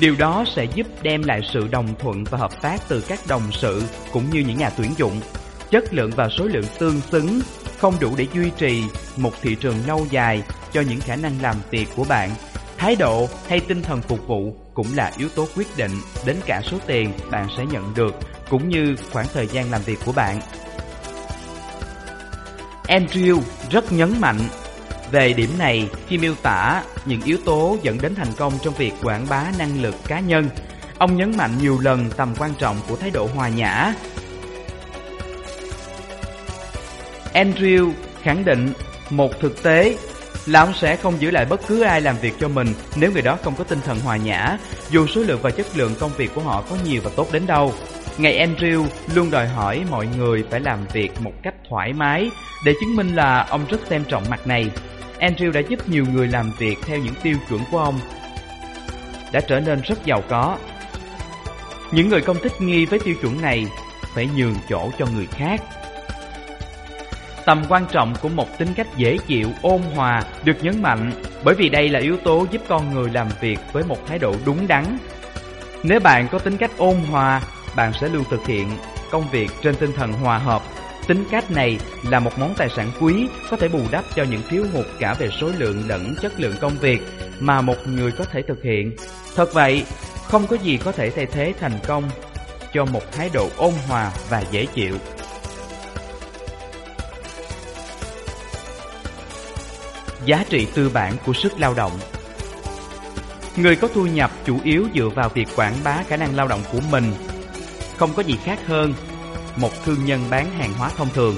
Điều đó sẽ giúp đem lại sự đồng thuận và hợp tác từ các đồng sự cũng như những nhà tuyển dụng. Chất lượng và số lượng tương xứng không đủ để duy trì một thị trường lâu dài cho những khả năng làm việc của bạn. Thái độ hay tinh thần phục vụ cũng là yếu tố quyết định đến cả số tiền bạn sẽ nhận được cũng như khoảng thời gian làm việc của bạn. Andrew rất nhấn mạnh về điểm này khi miêu tả những yếu tố dẫn đến thành công trong việc quảng bá năng lực cá nhân. Ông nhấn mạnh nhiều lần tầm quan trọng của thái độ hòa nhã. Andrew khẳng định một thực tế là ông sẽ không giữ lại bất cứ ai làm việc cho mình nếu người đó không có tinh thần hòa nhã, dù số lượng và chất lượng công việc của họ có nhiều và tốt đến đâu. Ngày Andrew luôn đòi hỏi mọi người phải làm việc một cách thoải mái để chứng minh là ông rất xem trọng mặt này. Andrew đã giúp nhiều người làm việc theo những tiêu chuẩn của ông, đã trở nên rất giàu có. Những người không thích nghi với tiêu chuẩn này phải nhường chỗ cho người khác. Tầm quan trọng của một tính cách dễ chịu, ôn hòa được nhấn mạnh bởi vì đây là yếu tố giúp con người làm việc với một thái độ đúng đắn. Nếu bạn có tính cách ôn hòa, bạn sẽ luôn thực hiện công việc trên tinh thần hòa hợp. Tính cách này là một món tài sản quý có thể bù đắp cho những thiếu hụt cả về số lượng lẫn chất lượng công việc mà một người có thể thực hiện. Thật vậy, không có gì có thể thay thế thành công cho một thái độ ôn hòa và dễ chịu. Giá trị tư bản của sức lao động Người có thu nhập chủ yếu dựa vào việc quảng bá khả năng lao động của mình Không có gì khác hơn một thương nhân bán hàng hóa thông thường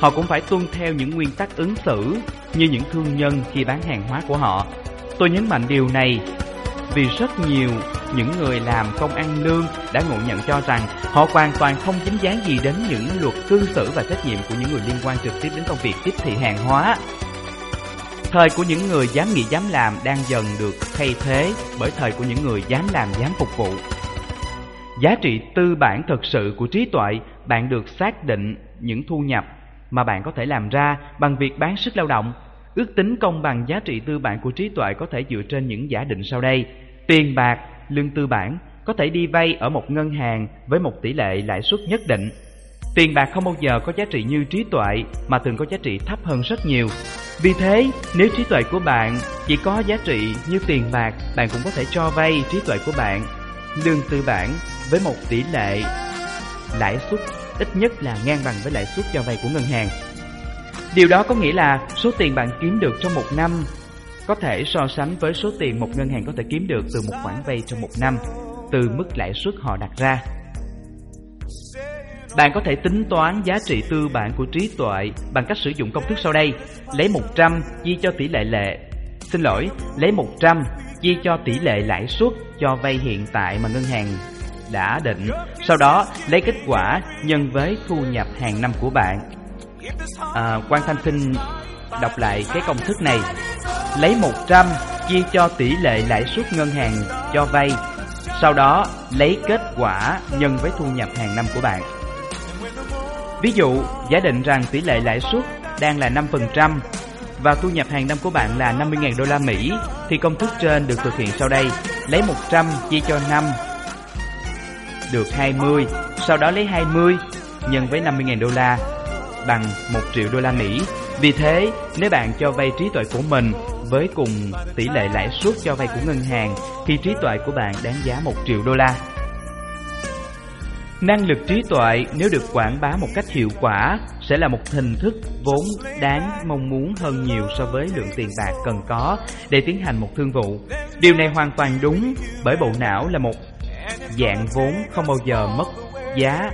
Họ cũng phải tuân theo những nguyên tắc ứng xử như những thương nhân khi bán hàng hóa của họ Tôi nhấn mạnh điều này vì rất nhiều những người làm công ăn lương đã ngộ nhận cho rằng họ hoàn toàn không dính dáng gì đến những luật cư xử và trách nhiệm của những người liên quan trực tiếp đến công việc tiếp thị hàng hóa. Thời của những người dám nghĩ dám làm đang dần được thay thế bởi thời của những người dám làm dám phục vụ. Giá trị tư bản thực sự của trí tuệ bạn được xác định những thu nhập mà bạn có thể làm ra bằng việc bán sức lao động. Ước tính công bằng giá trị tư bản của trí tuệ có thể dựa trên những giả định sau đây. Tiền bạc, lương tư bản có thể đi vay ở một ngân hàng với một tỷ lệ lãi suất nhất định. Tiền bạc không bao giờ có giá trị như trí tuệ mà thường có giá trị thấp hơn rất nhiều. Vì thế, nếu trí tuệ của bạn chỉ có giá trị như tiền bạc, bạn cũng có thể cho vay trí tuệ của bạn, lương tư bản với một tỷ lệ lãi suất ít nhất là ngang bằng với lãi suất cho vay của ngân hàng. Điều đó có nghĩa là số tiền bạn kiếm được trong một năm có thể so sánh với số tiền một ngân hàng có thể kiếm được từ một khoản vay trong một năm, từ mức lãi suất họ đặt ra. Bạn có thể tính toán giá trị tư bản của trí tuệ bằng cách sử dụng công thức sau đây. Lấy 100 chia cho tỷ lệ lệ. Xin lỗi, lấy 100 chia cho tỷ lệ lãi suất cho vay hiện tại mà ngân hàng đã định. Sau đó, lấy kết quả nhân với thu nhập hàng năm của bạn. À, Quang Thanh xin đọc lại cái công thức này. Lấy 100 chia cho tỷ lệ lãi suất ngân hàng cho vay. Sau đó, lấy kết quả nhân với thu nhập hàng năm của bạn. Ví dụ, giả định rằng tỷ lệ lãi suất đang là 5% và thu nhập hàng năm của bạn là 50.000 đô la Mỹ thì công thức trên được thực hiện sau đây. Lấy 100 chia cho 5 được 20, sau đó lấy 20 nhân với 50.000 đô la bằng 1 triệu đô la Mỹ. Vì thế, nếu bạn cho vay trí tuệ của mình với cùng tỷ lệ lãi suất cho vay của ngân hàng thì trí tuệ của bạn đáng giá 1 triệu đô la. Năng lực trí tuệ nếu được quảng bá một cách hiệu quả sẽ là một hình thức vốn đáng mong muốn hơn nhiều so với lượng tiền bạc cần có để tiến hành một thương vụ. Điều này hoàn toàn đúng bởi bộ não là một dạng vốn không bao giờ mất giá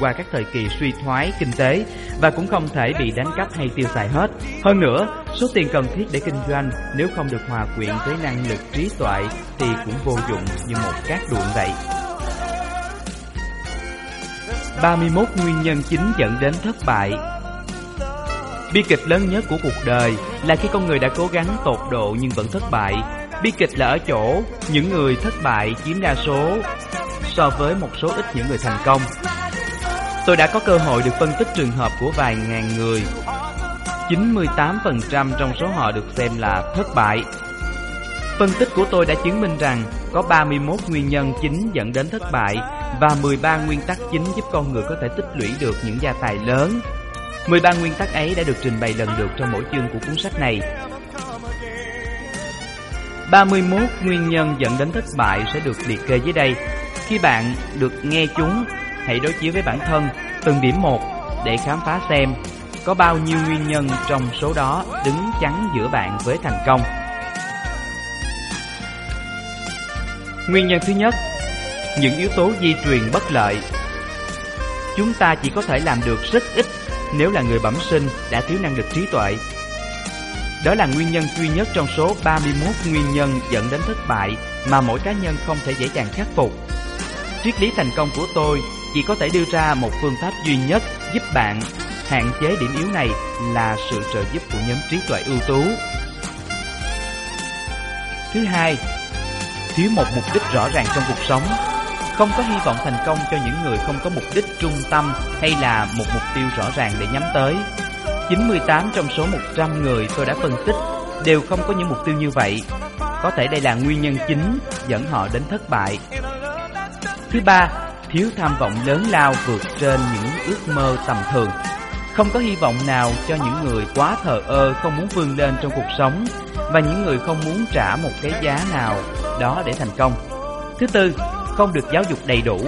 qua các thời kỳ suy thoái kinh tế và cũng không thể bị đánh cắp hay tiêu xài hết. Hơn nữa, số tiền cần thiết để kinh doanh nếu không được hòa quyện với năng lực trí tuệ thì cũng vô dụng như một cát đuộn vậy. 31 nguyên nhân chính dẫn đến thất bại Bi kịch lớn nhất của cuộc đời là khi con người đã cố gắng tột độ nhưng vẫn thất bại. Bi kịch là ở chỗ những người thất bại chiếm đa số so với một số ít những người thành công. Tôi đã có cơ hội được phân tích trường hợp của vài ngàn người. 98% trong số họ được xem là thất bại. Phân tích của tôi đã chứng minh rằng có 31 nguyên nhân chính dẫn đến thất bại và 13 nguyên tắc chính giúp con người có thể tích lũy được những gia tài lớn. 13 nguyên tắc ấy đã được trình bày lần lượt trong mỗi chương của cuốn sách này. 31 nguyên nhân dẫn đến thất bại sẽ được liệt kê dưới đây. Khi bạn được nghe chúng, hãy đối chiếu với bản thân từng điểm một để khám phá xem có bao nhiêu nguyên nhân trong số đó đứng chắn giữa bạn với thành công. Nguyên nhân thứ nhất, những yếu tố di truyền bất lợi. Chúng ta chỉ có thể làm được rất ít nếu là người bẩm sinh đã thiếu năng lực trí tuệ. Đó là nguyên nhân duy nhất trong số 31 nguyên nhân dẫn đến thất bại mà mỗi cá nhân không thể dễ dàng khắc phục. Triết lý thành công của tôi chỉ có thể đưa ra một phương pháp duy nhất giúp bạn hạn chế điểm yếu này là sự trợ giúp của nhóm trí tuệ ưu tú. Thứ hai, thiếu một mục đích rõ ràng trong cuộc sống. Không có hy vọng thành công cho những người không có mục đích trung tâm hay là một mục tiêu rõ ràng để nhắm tới. 98 trong số 100 người tôi đã phân tích đều không có những mục tiêu như vậy. Có thể đây là nguyên nhân chính dẫn họ đến thất bại. Thứ ba, thiếu tham vọng lớn lao vượt trên những ước mơ tầm thường. Không có hy vọng nào cho những người quá thờ ơ không muốn vươn lên trong cuộc sống và những người không muốn trả một cái giá nào đó để thành công. Thứ tư, không được giáo dục đầy đủ.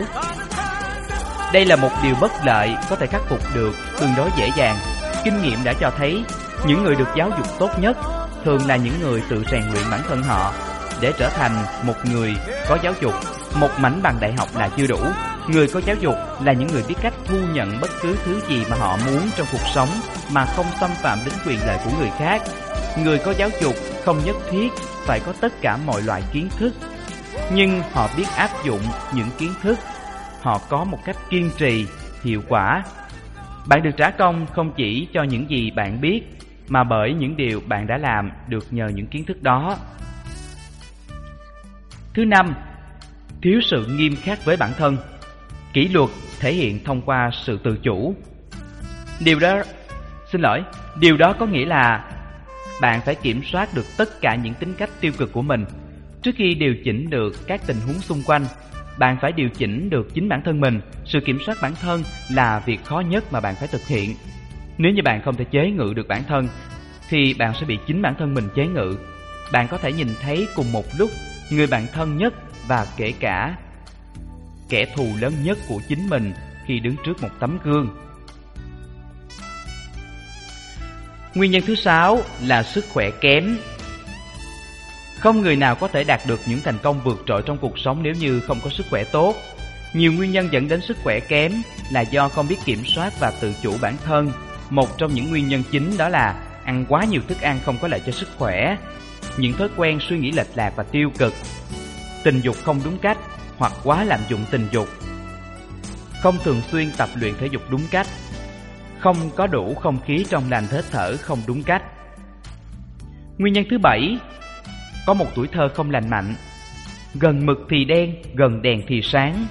Đây là một điều bất lợi có thể khắc phục được tương đối dễ dàng. Kinh nghiệm đã cho thấy những người được giáo dục tốt nhất thường là những người tự rèn luyện bản thân họ để trở thành một người có giáo dục. Một mảnh bằng đại học là chưa đủ. Người có giáo dục là những người biết cách thu nhận bất cứ thứ gì mà họ muốn trong cuộc sống mà không xâm phạm đến quyền lợi của người khác. Người có giáo dục không nhất thiết phải có tất cả mọi loại kiến thức, nhưng họ biết áp dụng những kiến thức. Họ có một cách kiên trì, hiệu quả. Bạn được trả công không chỉ cho những gì bạn biết, mà bởi những điều bạn đã làm được nhờ những kiến thức đó. Thứ năm, thiếu sự nghiêm khắc với bản thân. Kỷ luật thể hiện thông qua sự tự chủ. Điều đó, xin lỗi, điều đó có nghĩa là bạn phải kiểm soát được tất cả những tính cách tiêu cực của mình. Trước khi điều chỉnh được các tình huống xung quanh, bạn phải điều chỉnh được chính bản thân mình. Sự kiểm soát bản thân là việc khó nhất mà bạn phải thực hiện. Nếu như bạn không thể chế ngự được bản thân, thì bạn sẽ bị chính bản thân mình chế ngự. Bạn có thể nhìn thấy cùng một lúc người bạn thân nhất và kể cả kẻ thù lớn nhất của chính mình khi đứng trước một tấm gương. Nguyên nhân thứ sáu là sức khỏe kém. Không người nào có thể đạt được những thành công vượt trội trong cuộc sống nếu như không có sức khỏe tốt. Nhiều nguyên nhân dẫn đến sức khỏe kém là do không biết kiểm soát và tự chủ bản thân. Một trong những nguyên nhân chính đó là ăn quá nhiều thức ăn không có lợi cho sức khỏe, những thói quen suy nghĩ lệch lạc và tiêu cực, tình dục không đúng cách hoặc quá lạm dụng tình dục, không thường xuyên tập luyện thể dục đúng cách, không có đủ không khí trong lành hít thở không đúng cách. Nguyên nhân thứ bảy, có một tuổi thơ không lành mạnh, gần mực thì đen, gần đèn thì sáng.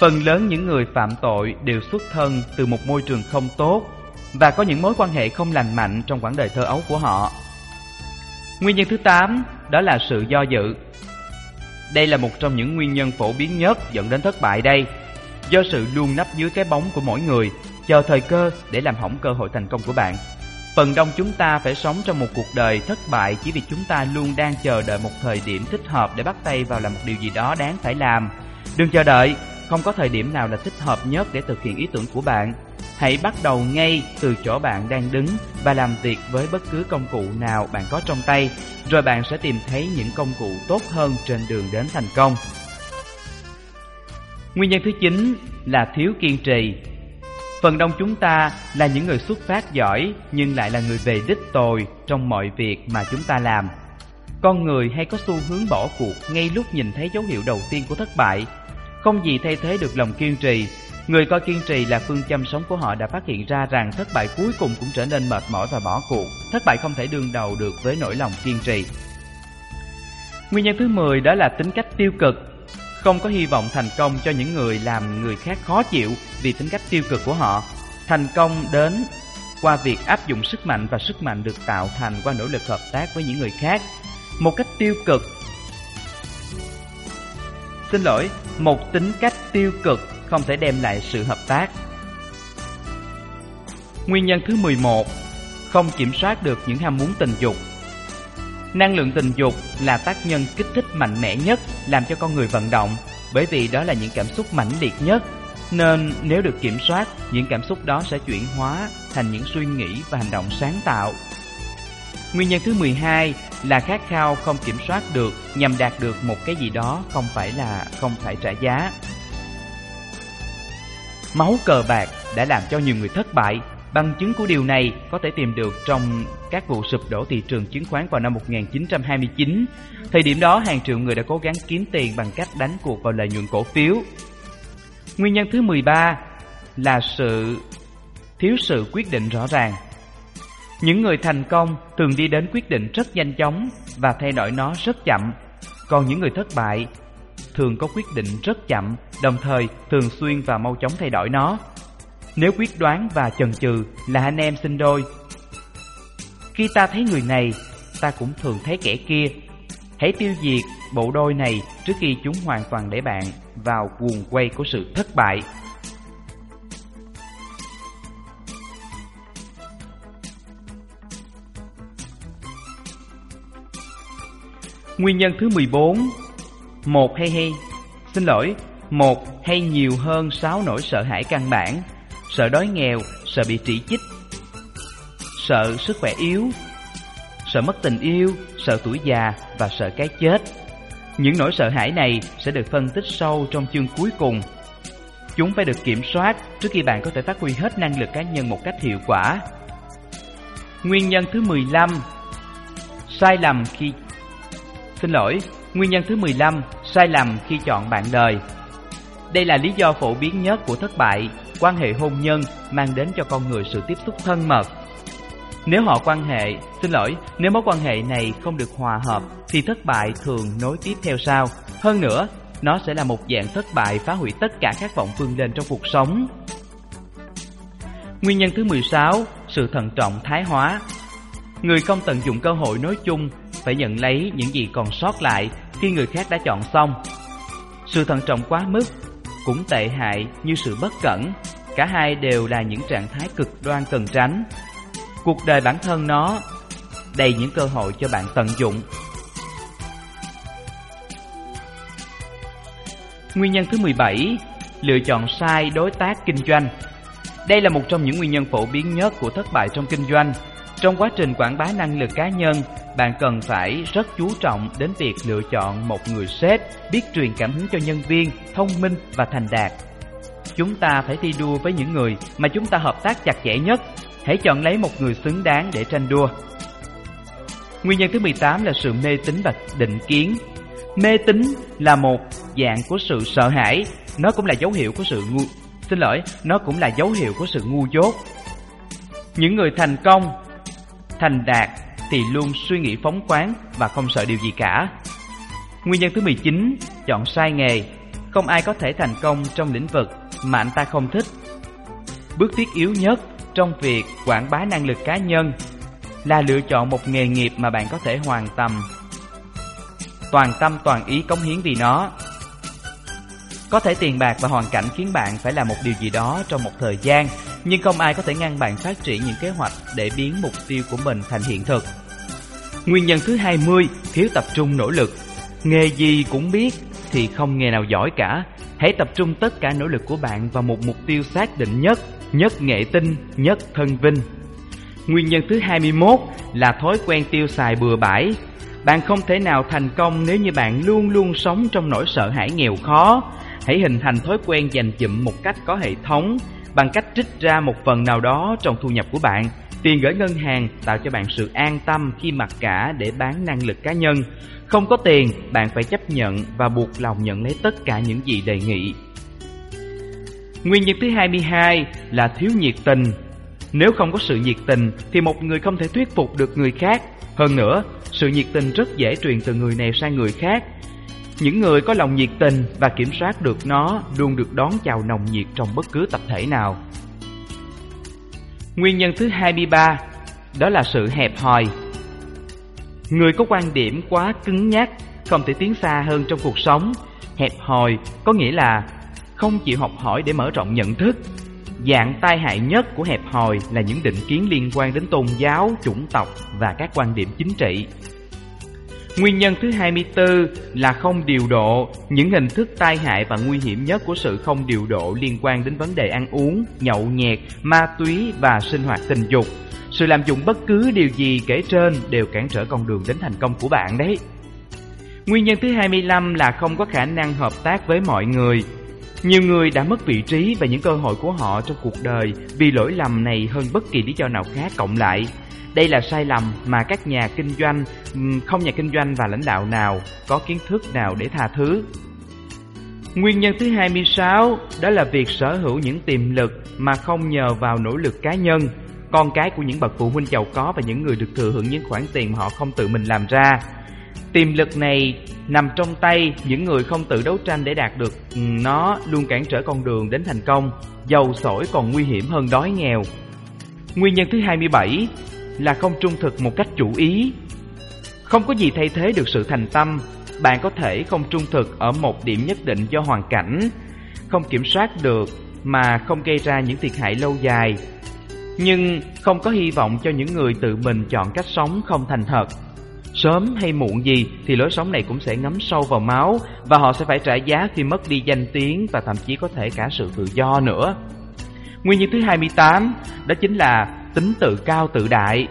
Phần lớn những người phạm tội đều xuất thân từ một môi trường không tốt và có những mối quan hệ không lành mạnh trong quãng đời thơ ấu của họ. Nguyên nhân thứ 8 đó là sự do dự. Đây là một trong những nguyên nhân phổ biến nhất dẫn đến thất bại đây. Do sự luôn nấp dưới cái bóng của mỗi người, chờ thời cơ để làm hỏng cơ hội thành công của bạn. Phần đông chúng ta phải sống trong một cuộc đời thất bại chỉ vì chúng ta luôn đang chờ đợi một thời điểm thích hợp để bắt tay vào làm một điều gì đó đáng phải làm. Đừng chờ đợi, không có thời điểm nào là thích hợp nhất để thực hiện ý tưởng của bạn. Hãy bắt đầu ngay từ chỗ bạn đang đứng và làm việc với bất cứ công cụ nào bạn có trong tay, rồi bạn sẽ tìm thấy những công cụ tốt hơn trên đường đến thành công. Nguyên nhân thứ chín là thiếu kiên trì. Phần đông chúng ta là những người xuất phát giỏi, nhưng lại là người về đích tồi trong mọi việc mà chúng ta làm. Con người hay có xu hướng bỏ cuộc ngay lúc nhìn thấy dấu hiệu đầu tiên của thất bại. Không gì thay thế được lòng kiên trì Người coi kiên trì là phương châm sống của họ đã phát hiện ra rằng thất bại cuối cùng cũng trở nên mệt mỏi và bỏ cuộc. Thất bại không thể đương đầu được với nỗi lòng kiên trì. Nguyên nhân thứ 10 đó là tính cách tiêu cực. Không có hy vọng thành công cho những người làm người khác khó chịu vì tính cách tiêu cực của họ. Thành công đến qua việc áp dụng sức mạnh và sức mạnh được tạo thành qua nỗ lực hợp tác với những người khác. Một cách tiêu cực Xin lỗi, một tính cách tiêu cực không thể đem lại sự hợp tác. Nguyên nhân thứ 11 Không kiểm soát được những ham muốn tình dục Năng lượng tình dục là tác nhân kích thích mạnh mẽ nhất làm cho con người vận động bởi vì đó là những cảm xúc mãnh liệt nhất nên nếu được kiểm soát, những cảm xúc đó sẽ chuyển hóa thành những suy nghĩ và hành động sáng tạo. Nguyên nhân thứ 12 là khát khao không kiểm soát được nhằm đạt được một cái gì đó không phải là không phải trả giá. Máu cờ bạc đã làm cho nhiều người thất bại. Bằng chứng của điều này có thể tìm được trong các vụ sụp đổ thị trường chứng khoán vào năm 1929. Thời điểm đó, hàng triệu người đã cố gắng kiếm tiền bằng cách đánh cuộc vào lợi nhuận cổ phiếu. Nguyên nhân thứ 13 là sự thiếu sự quyết định rõ ràng. Những người thành công thường đi đến quyết định rất nhanh chóng và thay đổi nó rất chậm, còn những người thất bại thường có quyết định rất chậm, đồng thời thường xuyên và mau chóng thay đổi nó. Nếu quyết đoán và chần chừ là anh em sinh đôi. Khi ta thấy người này, ta cũng thường thấy kẻ kia. Hãy tiêu diệt bộ đôi này trước khi chúng hoàn toàn để bạn vào guồng quay của sự thất bại. Nguyên nhân thứ 14 Một hay hay Xin lỗi Một hay nhiều hơn sáu nỗi sợ hãi căn bản Sợ đói nghèo Sợ bị chỉ trích Sợ sức khỏe yếu Sợ mất tình yêu Sợ tuổi già Và sợ cái chết Những nỗi sợ hãi này sẽ được phân tích sâu trong chương cuối cùng Chúng phải được kiểm soát trước khi bạn có thể phát huy hết năng lực cá nhân một cách hiệu quả. Nguyên nhân thứ 15 Sai lầm khi Xin lỗi, nguyên nhân thứ 15, sai lầm khi chọn bạn đời. Đây là lý do phổ biến nhất của thất bại, quan hệ hôn nhân mang đến cho con người sự tiếp xúc thân mật. Nếu họ quan hệ, xin lỗi, nếu mối quan hệ này không được hòa hợp thì thất bại thường nối tiếp theo sau. Hơn nữa, nó sẽ là một dạng thất bại phá hủy tất cả các vọng vươn lên trong cuộc sống. Nguyên nhân thứ 16, sự thận trọng thái hóa. Người không tận dụng cơ hội nói chung phải nhận lấy những gì còn sót lại khi người khác đã chọn xong. Sự thận trọng quá mức cũng tệ hại như sự bất cẩn, cả hai đều là những trạng thái cực đoan cần tránh. Cuộc đời bản thân nó đầy những cơ hội cho bạn tận dụng. Nguyên nhân thứ 17, lựa chọn sai đối tác kinh doanh. Đây là một trong những nguyên nhân phổ biến nhất của thất bại trong kinh doanh. Trong quá trình quảng bá năng lực cá nhân, bạn cần phải rất chú trọng đến việc lựa chọn một người sếp biết truyền cảm hứng cho nhân viên, thông minh và thành đạt. Chúng ta phải thi đua với những người mà chúng ta hợp tác chặt chẽ nhất. Hãy chọn lấy một người xứng đáng để tranh đua. Nguyên nhân thứ 18 là sự mê tín và định kiến. Mê tín là một dạng của sự sợ hãi, nó cũng là dấu hiệu của sự ngu Xin lỗi, nó cũng là dấu hiệu của sự ngu dốt. Những người thành công, thành đạt thì luôn suy nghĩ phóng khoáng và không sợ điều gì cả. Nguyên nhân thứ 19, chọn sai nghề. Không ai có thể thành công trong lĩnh vực mà anh ta không thích. Bước thiết yếu nhất trong việc quảng bá năng lực cá nhân là lựa chọn một nghề nghiệp mà bạn có thể hoàn tâm toàn tâm toàn ý cống hiến vì nó. Có thể tiền bạc và hoàn cảnh khiến bạn phải làm một điều gì đó trong một thời gian, nhưng không ai có thể ngăn bạn phát triển những kế hoạch để biến mục tiêu của mình thành hiện thực. Nguyên nhân thứ 20, thiếu tập trung nỗ lực. Nghề gì cũng biết thì không nghề nào giỏi cả. Hãy tập trung tất cả nỗ lực của bạn vào một mục tiêu xác định nhất, nhất nghệ tinh, nhất thân vinh. Nguyên nhân thứ 21 là thói quen tiêu xài bừa bãi. Bạn không thể nào thành công nếu như bạn luôn luôn sống trong nỗi sợ hãi nghèo khó. Hãy hình thành thói quen dành dụm một cách có hệ thống bằng cách trích ra một phần nào đó trong thu nhập của bạn Tiền gửi ngân hàng tạo cho bạn sự an tâm khi mặc cả để bán năng lực cá nhân. Không có tiền, bạn phải chấp nhận và buộc lòng nhận lấy tất cả những gì đề nghị. Nguyên nhân thứ 22 là thiếu nhiệt tình. Nếu không có sự nhiệt tình thì một người không thể thuyết phục được người khác. Hơn nữa, sự nhiệt tình rất dễ truyền từ người này sang người khác. Những người có lòng nhiệt tình và kiểm soát được nó luôn được đón chào nồng nhiệt trong bất cứ tập thể nào. Nguyên nhân thứ 23 đó là sự hẹp hòi. Người có quan điểm quá cứng nhắc, không thể tiến xa hơn trong cuộc sống. Hẹp hòi có nghĩa là không chịu học hỏi để mở rộng nhận thức. Dạng tai hại nhất của hẹp hòi là những định kiến liên quan đến tôn giáo, chủng tộc và các quan điểm chính trị. Nguyên nhân thứ 24 là không điều độ. Những hình thức tai hại và nguy hiểm nhất của sự không điều độ liên quan đến vấn đề ăn uống, nhậu nhẹt, ma túy và sinh hoạt tình dục. Sự làm dụng bất cứ điều gì kể trên đều cản trở con đường đến thành công của bạn đấy. Nguyên nhân thứ 25 là không có khả năng hợp tác với mọi người. Nhiều người đã mất vị trí và những cơ hội của họ trong cuộc đời vì lỗi lầm này hơn bất kỳ lý do nào khác cộng lại. Đây là sai lầm mà các nhà kinh doanh, ừ, không nhà kinh doanh và lãnh đạo nào có kiến thức nào để tha thứ. Nguyên nhân thứ 26 đó là việc sở hữu những tiềm lực mà không nhờ vào nỗ lực cá nhân, con cái của những bậc phụ huynh giàu có và những người được thừa hưởng những khoản tiền mà họ không tự mình làm ra. Tiềm lực này nằm trong tay những người không tự đấu tranh để đạt được ừ, nó luôn cản trở con đường đến thành công, giàu sổi còn nguy hiểm hơn đói nghèo. Nguyên nhân thứ 27 là không trung thực một cách chủ ý. Không có gì thay thế được sự thành tâm, bạn có thể không trung thực ở một điểm nhất định do hoàn cảnh, không kiểm soát được mà không gây ra những thiệt hại lâu dài. Nhưng không có hy vọng cho những người tự mình chọn cách sống không thành thật. Sớm hay muộn gì thì lối sống này cũng sẽ ngấm sâu vào máu và họ sẽ phải trả giá khi mất đi danh tiếng và thậm chí có thể cả sự tự do nữa. Nguyên nhân thứ 28 đó chính là tính tự cao tự đại.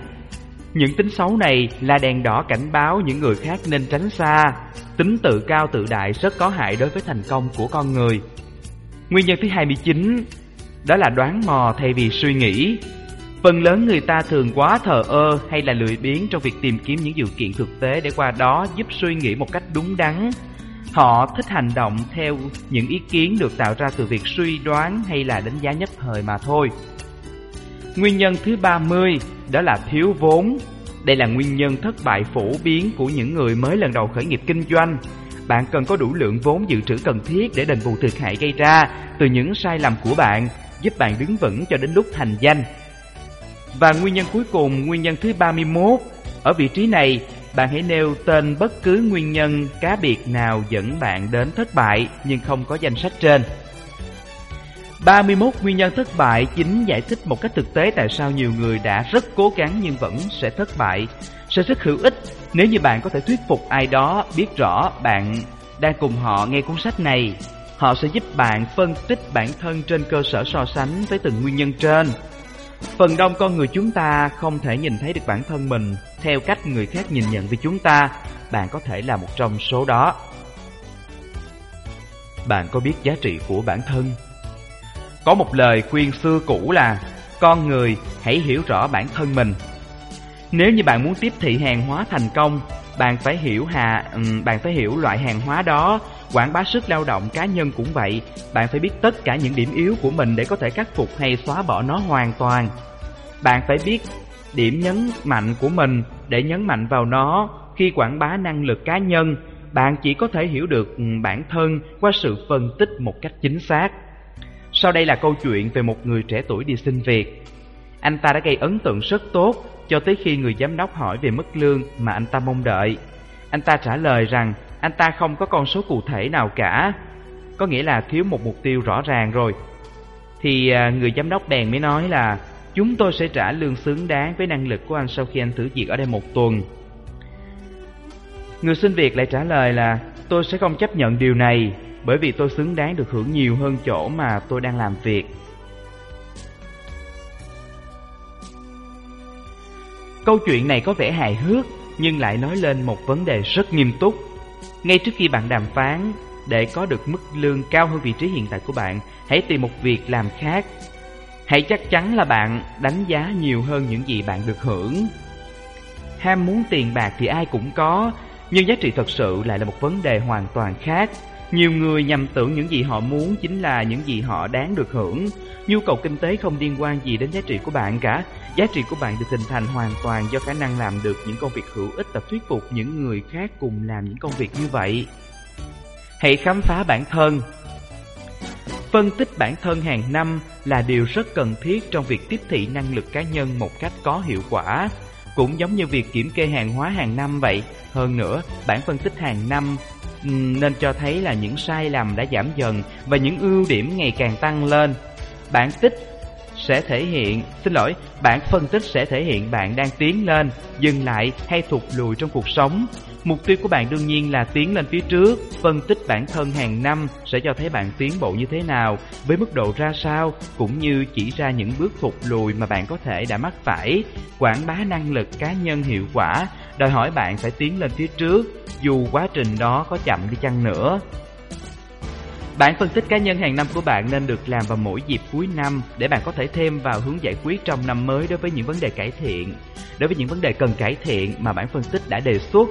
Những tính xấu này là đèn đỏ cảnh báo những người khác nên tránh xa. Tính tự cao tự đại rất có hại đối với thành công của con người. Nguyên nhân thứ 29 đó là đoán mò thay vì suy nghĩ. Phần lớn người ta thường quá thờ ơ hay là lười biếng trong việc tìm kiếm những điều kiện thực tế để qua đó giúp suy nghĩ một cách đúng đắn. Họ thích hành động theo những ý kiến được tạo ra từ việc suy đoán hay là đánh giá nhất thời mà thôi. Nguyên nhân thứ 30 đó là thiếu vốn. Đây là nguyên nhân thất bại phổ biến của những người mới lần đầu khởi nghiệp kinh doanh. Bạn cần có đủ lượng vốn dự trữ cần thiết để đền bù thiệt hại gây ra từ những sai lầm của bạn, giúp bạn đứng vững cho đến lúc thành danh. Và nguyên nhân cuối cùng, nguyên nhân thứ 31, ở vị trí này, bạn hãy nêu tên bất cứ nguyên nhân cá biệt nào dẫn bạn đến thất bại nhưng không có danh sách trên. 31 nguyên nhân thất bại chính giải thích một cách thực tế tại sao nhiều người đã rất cố gắng nhưng vẫn sẽ thất bại. Sẽ rất hữu ích nếu như bạn có thể thuyết phục ai đó biết rõ bạn đang cùng họ nghe cuốn sách này. Họ sẽ giúp bạn phân tích bản thân trên cơ sở so sánh với từng nguyên nhân trên. Phần đông con người chúng ta không thể nhìn thấy được bản thân mình theo cách người khác nhìn nhận về chúng ta. Bạn có thể là một trong số đó. Bạn có biết giá trị của bản thân? Có một lời khuyên xưa cũ là Con người hãy hiểu rõ bản thân mình. Nếu như bạn muốn tiếp thị hàng hóa thành công Bạn phải hiểu hà, bạn phải hiểu loại hàng hóa đó. Quảng bá sức lao động cá nhân cũng vậy Bạn phải biết tất cả những điểm yếu của mình để có thể khắc phục hay xóa bỏ nó hoàn toàn. Bạn phải biết điểm nhấn mạnh của mình để nhấn mạnh vào nó. Khi quảng bá năng lực cá nhân Bạn chỉ có thể hiểu được bản thân qua sự phân tích một cách chính xác sau đây là câu chuyện về một người trẻ tuổi đi xin việc. Anh ta đã gây ấn tượng rất tốt cho tới khi người giám đốc hỏi về mức lương mà anh ta mong đợi. Anh ta trả lời rằng anh ta không có con số cụ thể nào cả, có nghĩa là thiếu một mục tiêu rõ ràng rồi. Thì à, người giám đốc bèn mới nói là chúng tôi sẽ trả lương xứng đáng với năng lực của anh sau khi anh thử việc ở đây một tuần. Người xin việc lại trả lời là tôi sẽ không chấp nhận điều này bởi vì tôi xứng đáng được hưởng nhiều hơn chỗ mà tôi đang làm việc. Câu chuyện này có vẻ hài hước nhưng lại nói lên một vấn đề rất nghiêm túc. Ngay trước khi bạn đàm phán, để có được mức lương cao hơn vị trí hiện tại của bạn, hãy tìm một việc làm khác. Hãy chắc chắn là bạn đánh giá nhiều hơn những gì bạn được hưởng. Ham muốn tiền bạc thì ai cũng có, nhưng giá trị thật sự lại là một vấn đề hoàn toàn khác. Nhiều người nhầm tưởng những gì họ muốn chính là những gì họ đáng được hưởng. Nhu cầu kinh tế không liên quan gì đến giá trị của bạn cả. Giá trị của bạn được hình thành hoàn toàn do khả năng làm được những công việc hữu ích và thuyết phục những người khác cùng làm những công việc như vậy. Hãy khám phá bản thân. Phân tích bản thân hàng năm là điều rất cần thiết trong việc tiếp thị năng lực cá nhân một cách có hiệu quả. Cũng giống như việc kiểm kê hàng hóa hàng năm vậy. Hơn nữa, bản phân tích hàng năm Ừ, nên cho thấy là những sai lầm đã giảm dần và những ưu điểm ngày càng tăng lên. Bản tích sẽ thể hiện, xin lỗi, bản phân tích sẽ thể hiện bạn đang tiến lên, dừng lại hay thụt lùi trong cuộc sống. Mục tiêu của bạn đương nhiên là tiến lên phía trước, phân tích bản thân hàng năm sẽ cho thấy bạn tiến bộ như thế nào, với mức độ ra sao, cũng như chỉ ra những bước thụt lùi mà bạn có thể đã mắc phải. Quảng bá năng lực cá nhân hiệu quả, đòi hỏi bạn phải tiến lên phía trước, dù quá trình đó có chậm đi chăng nữa. Bản phân tích cá nhân hàng năm của bạn nên được làm vào mỗi dịp cuối năm để bạn có thể thêm vào hướng giải quyết trong năm mới đối với những vấn đề cải thiện, đối với những vấn đề cần cải thiện mà bản phân tích đã đề xuất.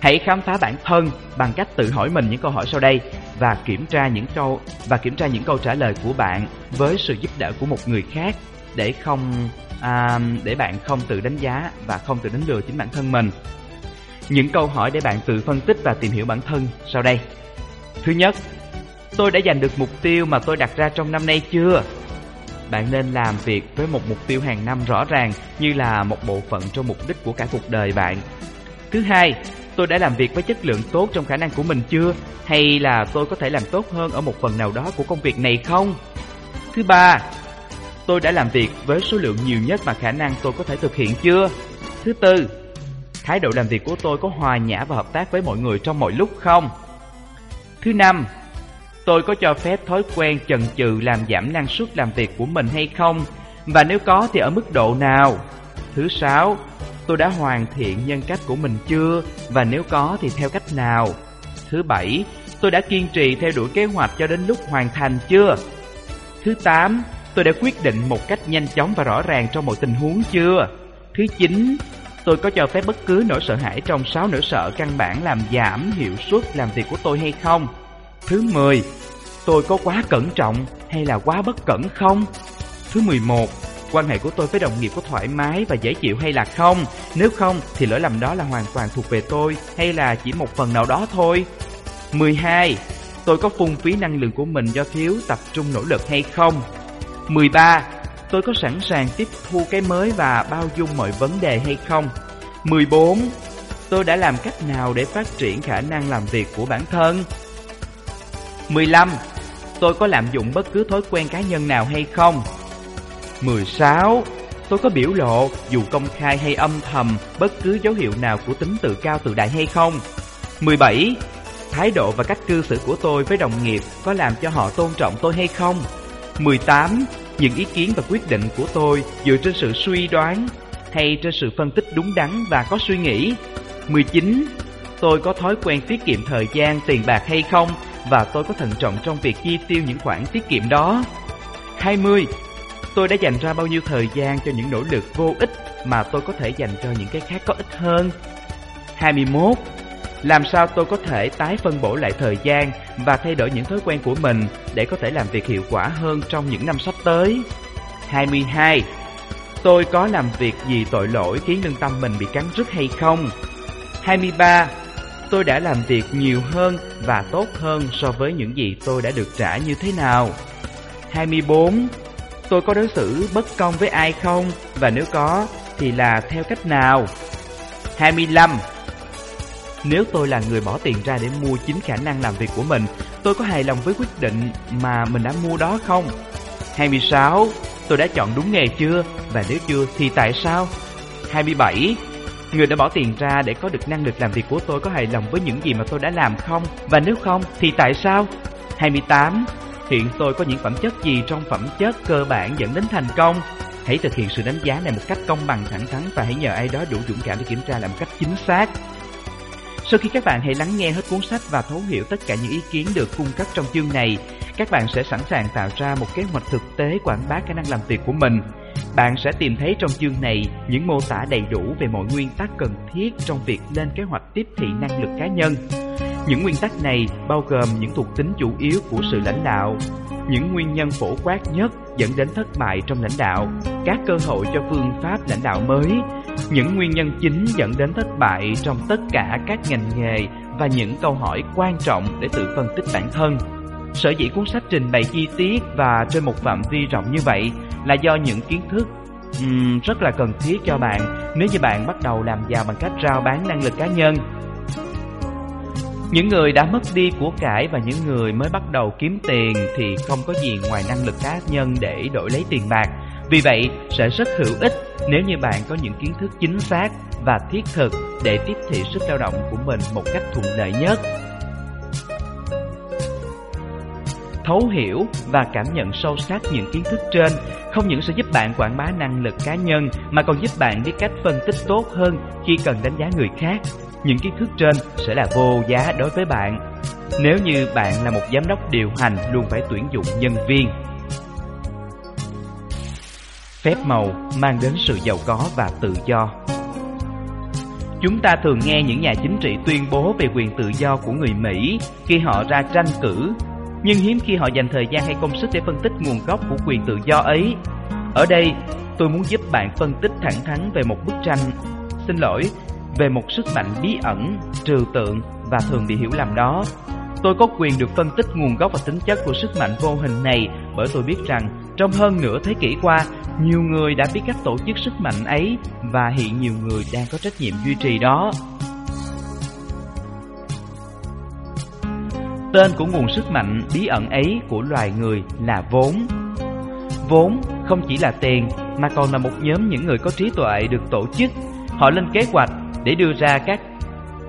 Hãy khám phá bản thân bằng cách tự hỏi mình những câu hỏi sau đây và kiểm tra những câu và kiểm tra những câu trả lời của bạn với sự giúp đỡ của một người khác để không à, để bạn không tự đánh giá và không tự đánh lừa chính bản thân mình. Những câu hỏi để bạn tự phân tích và tìm hiểu bản thân sau đây. Thứ nhất, tôi đã giành được mục tiêu mà tôi đặt ra trong năm nay chưa? Bạn nên làm việc với một mục tiêu hàng năm rõ ràng như là một bộ phận trong mục đích của cả cuộc đời bạn. Thứ hai, tôi đã làm việc với chất lượng tốt trong khả năng của mình chưa? Hay là tôi có thể làm tốt hơn ở một phần nào đó của công việc này không? Thứ ba, tôi đã làm việc với số lượng nhiều nhất mà khả năng tôi có thể thực hiện chưa? Thứ tư, thái độ làm việc của tôi có hòa nhã và hợp tác với mọi người trong mọi lúc không? Thứ năm, tôi có cho phép thói quen chần chừ làm giảm năng suất làm việc của mình hay không? Và nếu có thì ở mức độ nào? Thứ sáu, tôi đã hoàn thiện nhân cách của mình chưa? Và nếu có thì theo cách nào? Thứ bảy, tôi đã kiên trì theo đuổi kế hoạch cho đến lúc hoàn thành chưa? Thứ tám, tôi đã quyết định một cách nhanh chóng và rõ ràng trong mọi tình huống chưa? Thứ chín, tôi có cho phép bất cứ nỗi sợ hãi trong sáu nỗi sợ căn bản làm giảm hiệu suất làm việc của tôi hay không? Thứ mười, tôi có quá cẩn trọng hay là quá bất cẩn không? Thứ mười một, quan hệ của tôi với đồng nghiệp có thoải mái và dễ chịu hay là không? Nếu không thì lỗi lầm đó là hoàn toàn thuộc về tôi hay là chỉ một phần nào đó thôi? Mười hai, tôi có phung phí năng lượng của mình do thiếu tập trung nỗ lực hay không? Mười ba, tôi có sẵn sàng tiếp thu cái mới và bao dung mọi vấn đề hay không? 14. Tôi đã làm cách nào để phát triển khả năng làm việc của bản thân? 15. Tôi có lạm dụng bất cứ thói quen cá nhân nào hay không? 16. Tôi có biểu lộ, dù công khai hay âm thầm, bất cứ dấu hiệu nào của tính tự cao tự đại hay không? 17. Thái độ và cách cư xử của tôi với đồng nghiệp có làm cho họ tôn trọng tôi hay không? 18. Những ý kiến và quyết định của tôi dựa trên sự suy đoán hay trên sự phân tích đúng đắn và có suy nghĩ. 19. Tôi có thói quen tiết kiệm thời gian, tiền bạc hay không và tôi có thận trọng trong việc chi tiêu những khoản tiết kiệm đó. 20. Tôi đã dành ra bao nhiêu thời gian cho những nỗ lực vô ích mà tôi có thể dành cho những cái khác có ích hơn. 21. Làm sao tôi có thể tái phân bổ lại thời gian và thay đổi những thói quen của mình để có thể làm việc hiệu quả hơn trong những năm sắp tới. 22. Tôi có làm việc gì tội lỗi khiến lương tâm mình bị cắn rứt hay không? 23. Tôi đã làm việc nhiều hơn và tốt hơn so với những gì tôi đã được trả như thế nào? 24. Tôi có đối xử bất công với ai không? Và nếu có, thì là theo cách nào? 25. Nếu tôi là người bỏ tiền ra để mua chính khả năng làm việc của mình, tôi có hài lòng với quyết định mà mình đã mua đó không? 26. Tôi đã chọn đúng nghề chưa? Và nếu chưa thì tại sao? 27. Người đã bỏ tiền ra để có được năng lực làm việc của tôi có hài lòng với những gì mà tôi đã làm không? Và nếu không thì tại sao? 28. Hiện tôi có những phẩm chất gì trong phẩm chất cơ bản dẫn đến thành công? Hãy thực hiện sự đánh giá này một cách công bằng thẳng thắn và hãy nhờ ai đó đủ dũng cảm để kiểm tra làm cách chính xác. Sau khi các bạn hãy lắng nghe hết cuốn sách và thấu hiểu tất cả những ý kiến được cung cấp trong chương này, các bạn sẽ sẵn sàng tạo ra một kế hoạch thực tế quảng bá khả năng làm việc của mình. Bạn sẽ tìm thấy trong chương này những mô tả đầy đủ về mọi nguyên tắc cần thiết trong việc lên kế hoạch tiếp thị năng lực cá nhân. Những nguyên tắc này bao gồm những thuộc tính chủ yếu của sự lãnh đạo, những nguyên nhân phổ quát nhất dẫn đến thất bại trong lãnh đạo, các cơ hội cho phương pháp lãnh đạo mới, những nguyên nhân chính dẫn đến thất bại trong tất cả các ngành nghề và những câu hỏi quan trọng để tự phân tích bản thân. Sở dĩ cuốn sách trình bày chi tiết và trên một phạm vi rộng như vậy là do những kiến thức um, rất là cần thiết cho bạn nếu như bạn bắt đầu làm giàu bằng cách rao bán năng lực cá nhân. Những người đã mất đi của cải và những người mới bắt đầu kiếm tiền thì không có gì ngoài năng lực cá nhân để đổi lấy tiền bạc. Vì vậy, sẽ rất hữu ích nếu như bạn có những kiến thức chính xác và thiết thực để tiếp thị sức lao động của mình một cách thuận lợi nhất. Thấu hiểu và cảm nhận sâu sắc những kiến thức trên không những sẽ giúp bạn quảng bá năng lực cá nhân, mà còn giúp bạn biết cách phân tích tốt hơn khi cần đánh giá người khác. Những kiến thức trên sẽ là vô giá đối với bạn. Nếu như bạn là một giám đốc điều hành, luôn phải tuyển dụng nhân viên Phép màu mang đến sự giàu có và tự do Chúng ta thường nghe những nhà chính trị tuyên bố về quyền tự do của người Mỹ khi họ ra tranh cử nhưng hiếm khi họ dành thời gian hay công sức để phân tích nguồn gốc của quyền tự do ấy. Ở đây, tôi muốn giúp bạn phân tích thẳng thắn về một bức tranh. Xin lỗi, về một sức mạnh bí ẩn, trừu tượng và thường bị hiểu lầm đó. Tôi có quyền được phân tích nguồn gốc và tính chất của sức mạnh vô hình này bởi tôi biết rằng trong hơn nửa thế kỷ qua, nhiều người đã biết cách tổ chức sức mạnh ấy và hiện nhiều người đang có trách nhiệm duy trì đó. Tên của nguồn sức mạnh bí ẩn ấy của loài người là vốn. Vốn không chỉ là tiền mà còn là một nhóm những người có trí tuệ được tổ chức. Họ lên kế hoạch để đưa ra các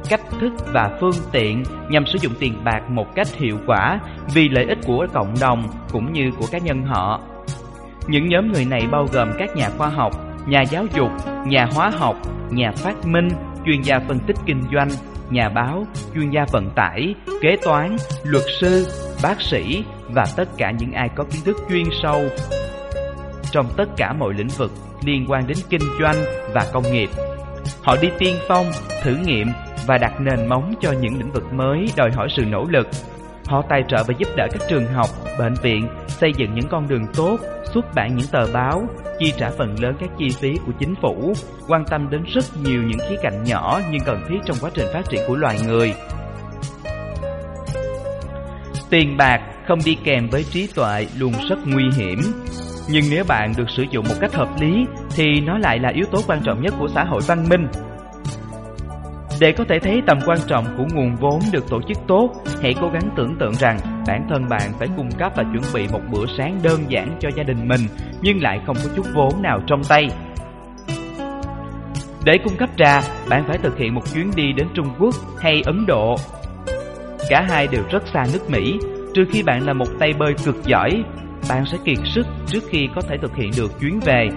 cách thức và phương tiện nhằm sử dụng tiền bạc một cách hiệu quả vì lợi ích của cộng đồng cũng như của cá nhân họ. Những nhóm người này bao gồm các nhà khoa học, nhà giáo dục, nhà hóa học, nhà phát minh, chuyên gia phân tích kinh doanh, nhà báo, chuyên gia vận tải, kế toán, luật sư, bác sĩ và tất cả những ai có kiến thức chuyên sâu trong tất cả mọi lĩnh vực liên quan đến kinh doanh và công nghiệp. Họ đi tiên phong, thử nghiệm và đặt nền móng cho những lĩnh vực mới đòi hỏi sự nỗ lực. Họ tài trợ và giúp đỡ các trường học, bệnh viện, xây dựng những con đường tốt, xuất bản những tờ báo, chi trả phần lớn các chi phí của chính phủ, quan tâm đến rất nhiều những khía cạnh nhỏ nhưng cần thiết trong quá trình phát triển của loài người. Tiền bạc không đi kèm với trí tuệ luôn rất nguy hiểm. Nhưng nếu bạn được sử dụng một cách hợp lý thì nó lại là yếu tố quan trọng nhất của xã hội văn minh. Để có thể thấy tầm quan trọng của nguồn vốn được tổ chức tốt, hãy cố gắng tưởng tượng rằng bản thân bạn phải cung cấp và chuẩn bị một bữa sáng đơn giản cho gia đình mình, nhưng lại không có chút vốn nào trong tay. Để cung cấp trà, bạn phải thực hiện một chuyến đi đến Trung Quốc hay Ấn Độ. Cả hai đều rất xa nước Mỹ, trừ khi bạn là một tay bơi cực giỏi bạn sẽ kiệt sức trước khi có thể thực hiện được chuyến về.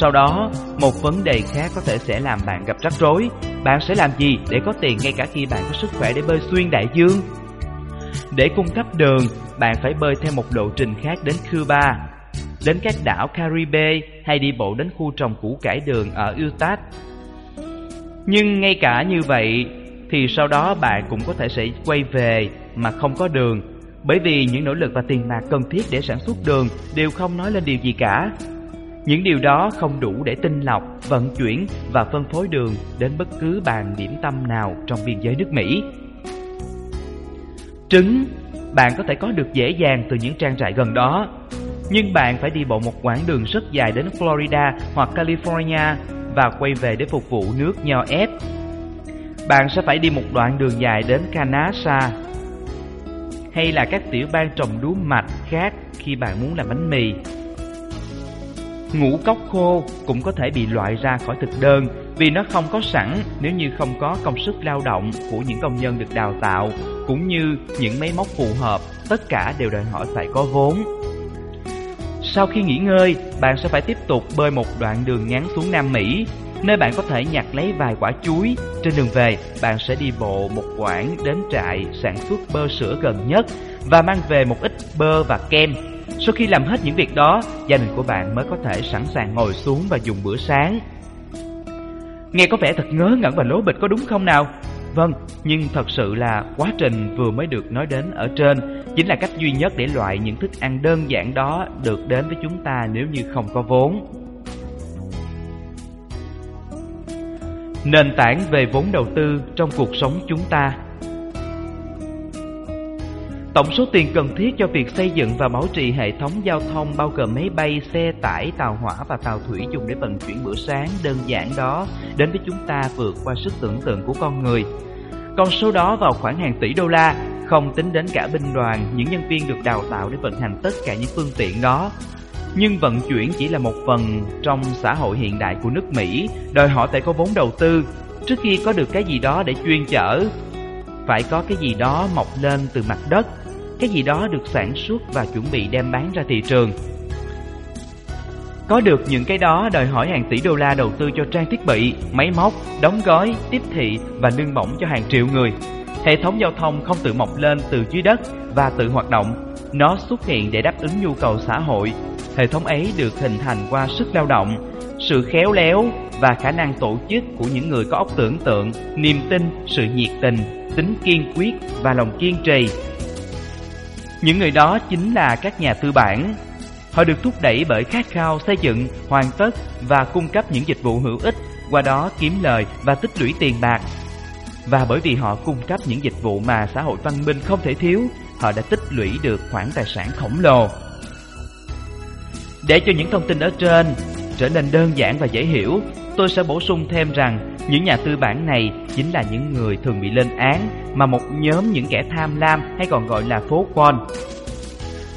Sau đó, một vấn đề khác có thể sẽ làm bạn gặp rắc rối. Bạn sẽ làm gì để có tiền ngay cả khi bạn có sức khỏe để bơi xuyên đại dương? Để cung cấp đường, bạn phải bơi theo một lộ trình khác đến Cuba, đến các đảo Caribe hay đi bộ đến khu trồng củ cải đường ở Utah. Nhưng ngay cả như vậy, thì sau đó bạn cũng có thể sẽ quay về mà không có đường bởi vì những nỗ lực và tiền bạc cần thiết để sản xuất đường đều không nói lên điều gì cả. Những điều đó không đủ để tinh lọc, vận chuyển và phân phối đường đến bất cứ bàn điểm tâm nào trong biên giới nước Mỹ. Trứng, bạn có thể có được dễ dàng từ những trang trại gần đó. Nhưng bạn phải đi bộ một quãng đường rất dài đến Florida hoặc California và quay về để phục vụ nước nho ép. Bạn sẽ phải đi một đoạn đường dài đến Canasa hay là các tiểu bang trồng lúa mạch khác khi bạn muốn làm bánh mì. Ngũ cốc khô cũng có thể bị loại ra khỏi thực đơn vì nó không có sẵn nếu như không có công sức lao động của những công nhân được đào tạo cũng như những máy móc phù hợp, tất cả đều đòi hỏi phải có vốn. Sau khi nghỉ ngơi, bạn sẽ phải tiếp tục bơi một đoạn đường ngắn xuống Nam Mỹ nơi bạn có thể nhặt lấy vài quả chuối. Trên đường về, bạn sẽ đi bộ một quãng đến trại sản xuất bơ sữa gần nhất và mang về một ít bơ và kem. Sau khi làm hết những việc đó, gia đình của bạn mới có thể sẵn sàng ngồi xuống và dùng bữa sáng. Nghe có vẻ thật ngớ ngẩn và lố bịch có đúng không nào? Vâng, nhưng thật sự là quá trình vừa mới được nói đến ở trên chính là cách duy nhất để loại những thức ăn đơn giản đó được đến với chúng ta nếu như không có vốn. Nền tảng về vốn đầu tư trong cuộc sống chúng ta Tổng số tiền cần thiết cho việc xây dựng và bảo trì hệ thống giao thông bao gồm máy bay, xe tải, tàu hỏa và tàu thủy dùng để vận chuyển bữa sáng đơn giản đó đến với chúng ta vượt qua sức tưởng tượng của con người. Con số đó vào khoảng hàng tỷ đô la, không tính đến cả binh đoàn, những nhân viên được đào tạo để vận hành tất cả những phương tiện đó. Nhưng vận chuyển chỉ là một phần trong xã hội hiện đại của nước Mỹ, đòi hỏi phải có vốn đầu tư. Trước khi có được cái gì đó để chuyên chở, phải có cái gì đó mọc lên từ mặt đất, cái gì đó được sản xuất và chuẩn bị đem bán ra thị trường. Có được những cái đó đòi hỏi hàng tỷ đô la đầu tư cho trang thiết bị, máy móc, đóng gói, tiếp thị và lương bổng cho hàng triệu người. Hệ thống giao thông không tự mọc lên từ dưới đất và tự hoạt động. Nó xuất hiện để đáp ứng nhu cầu xã hội. Hệ thống ấy được hình thành qua sức lao động, sự khéo léo và khả năng tổ chức của những người có óc tưởng tượng, niềm tin, sự nhiệt tình, tính kiên quyết và lòng kiên trì. Những người đó chính là các nhà tư bản. Họ được thúc đẩy bởi khát khao xây dựng, hoàn tất và cung cấp những dịch vụ hữu ích, qua đó kiếm lời và tích lũy tiền bạc. Và bởi vì họ cung cấp những dịch vụ mà xã hội văn minh không thể thiếu, họ đã tích lũy được khoản tài sản khổng lồ. Để cho những thông tin ở trên trở nên đơn giản và dễ hiểu, tôi sẽ bổ sung thêm rằng những nhà tư bản này chính là những người thường bị lên án mà một nhóm những kẻ tham lam hay còn gọi là phố quan.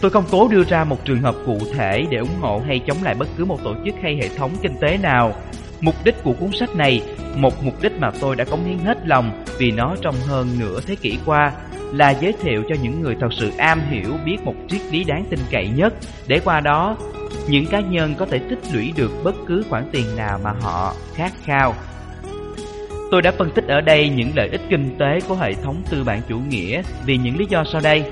Tôi không cố đưa ra một trường hợp cụ thể để ủng hộ hay chống lại bất cứ một tổ chức hay hệ thống kinh tế nào. Mục đích của cuốn sách này, một mục đích mà tôi đã cống hiến hết lòng vì nó trong hơn nửa thế kỷ qua, là giới thiệu cho những người thật sự am hiểu biết một triết lý đáng tin cậy nhất, để qua đó những cá nhân có thể tích lũy được bất cứ khoản tiền nào mà họ khát khao. Tôi đã phân tích ở đây những lợi ích kinh tế của hệ thống tư bản chủ nghĩa vì những lý do sau đây.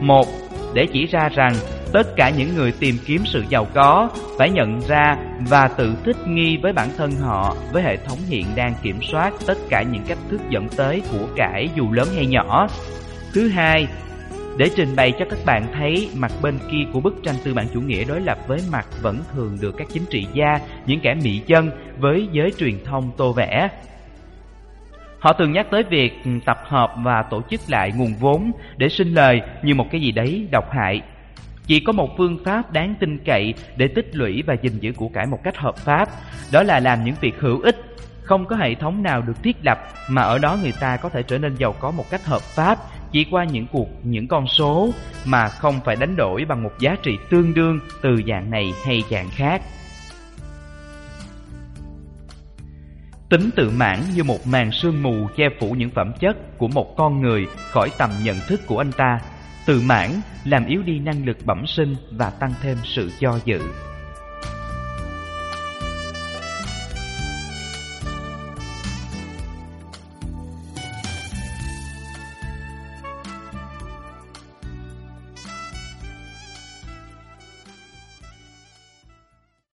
Một, để chỉ ra rằng tất cả những người tìm kiếm sự giàu có phải nhận ra và tự thích nghi với bản thân họ với hệ thống hiện đang kiểm soát tất cả những cách thức dẫn tới của cải dù lớn hay nhỏ. Thứ hai, để trình bày cho các bạn thấy mặt bên kia của bức tranh tư bản chủ nghĩa đối lập với mặt vẫn thường được các chính trị gia, những kẻ mỹ dân với giới truyền thông tô vẽ. Họ thường nhắc tới việc tập hợp và tổ chức lại nguồn vốn để sinh lời như một cái gì đấy độc hại. Chỉ có một phương pháp đáng tin cậy để tích lũy và gìn giữ của cải một cách hợp pháp, đó là làm những việc hữu ích. Không có hệ thống nào được thiết lập mà ở đó người ta có thể trở nên giàu có một cách hợp pháp chỉ qua những cuộc, những con số mà không phải đánh đổi bằng một giá trị tương đương từ dạng này hay dạng khác. Tính tự mãn như một màn sương mù che phủ những phẩm chất của một con người khỏi tầm nhận thức của anh ta. Tự mãn làm yếu đi năng lực bẩm sinh và tăng thêm sự do dự.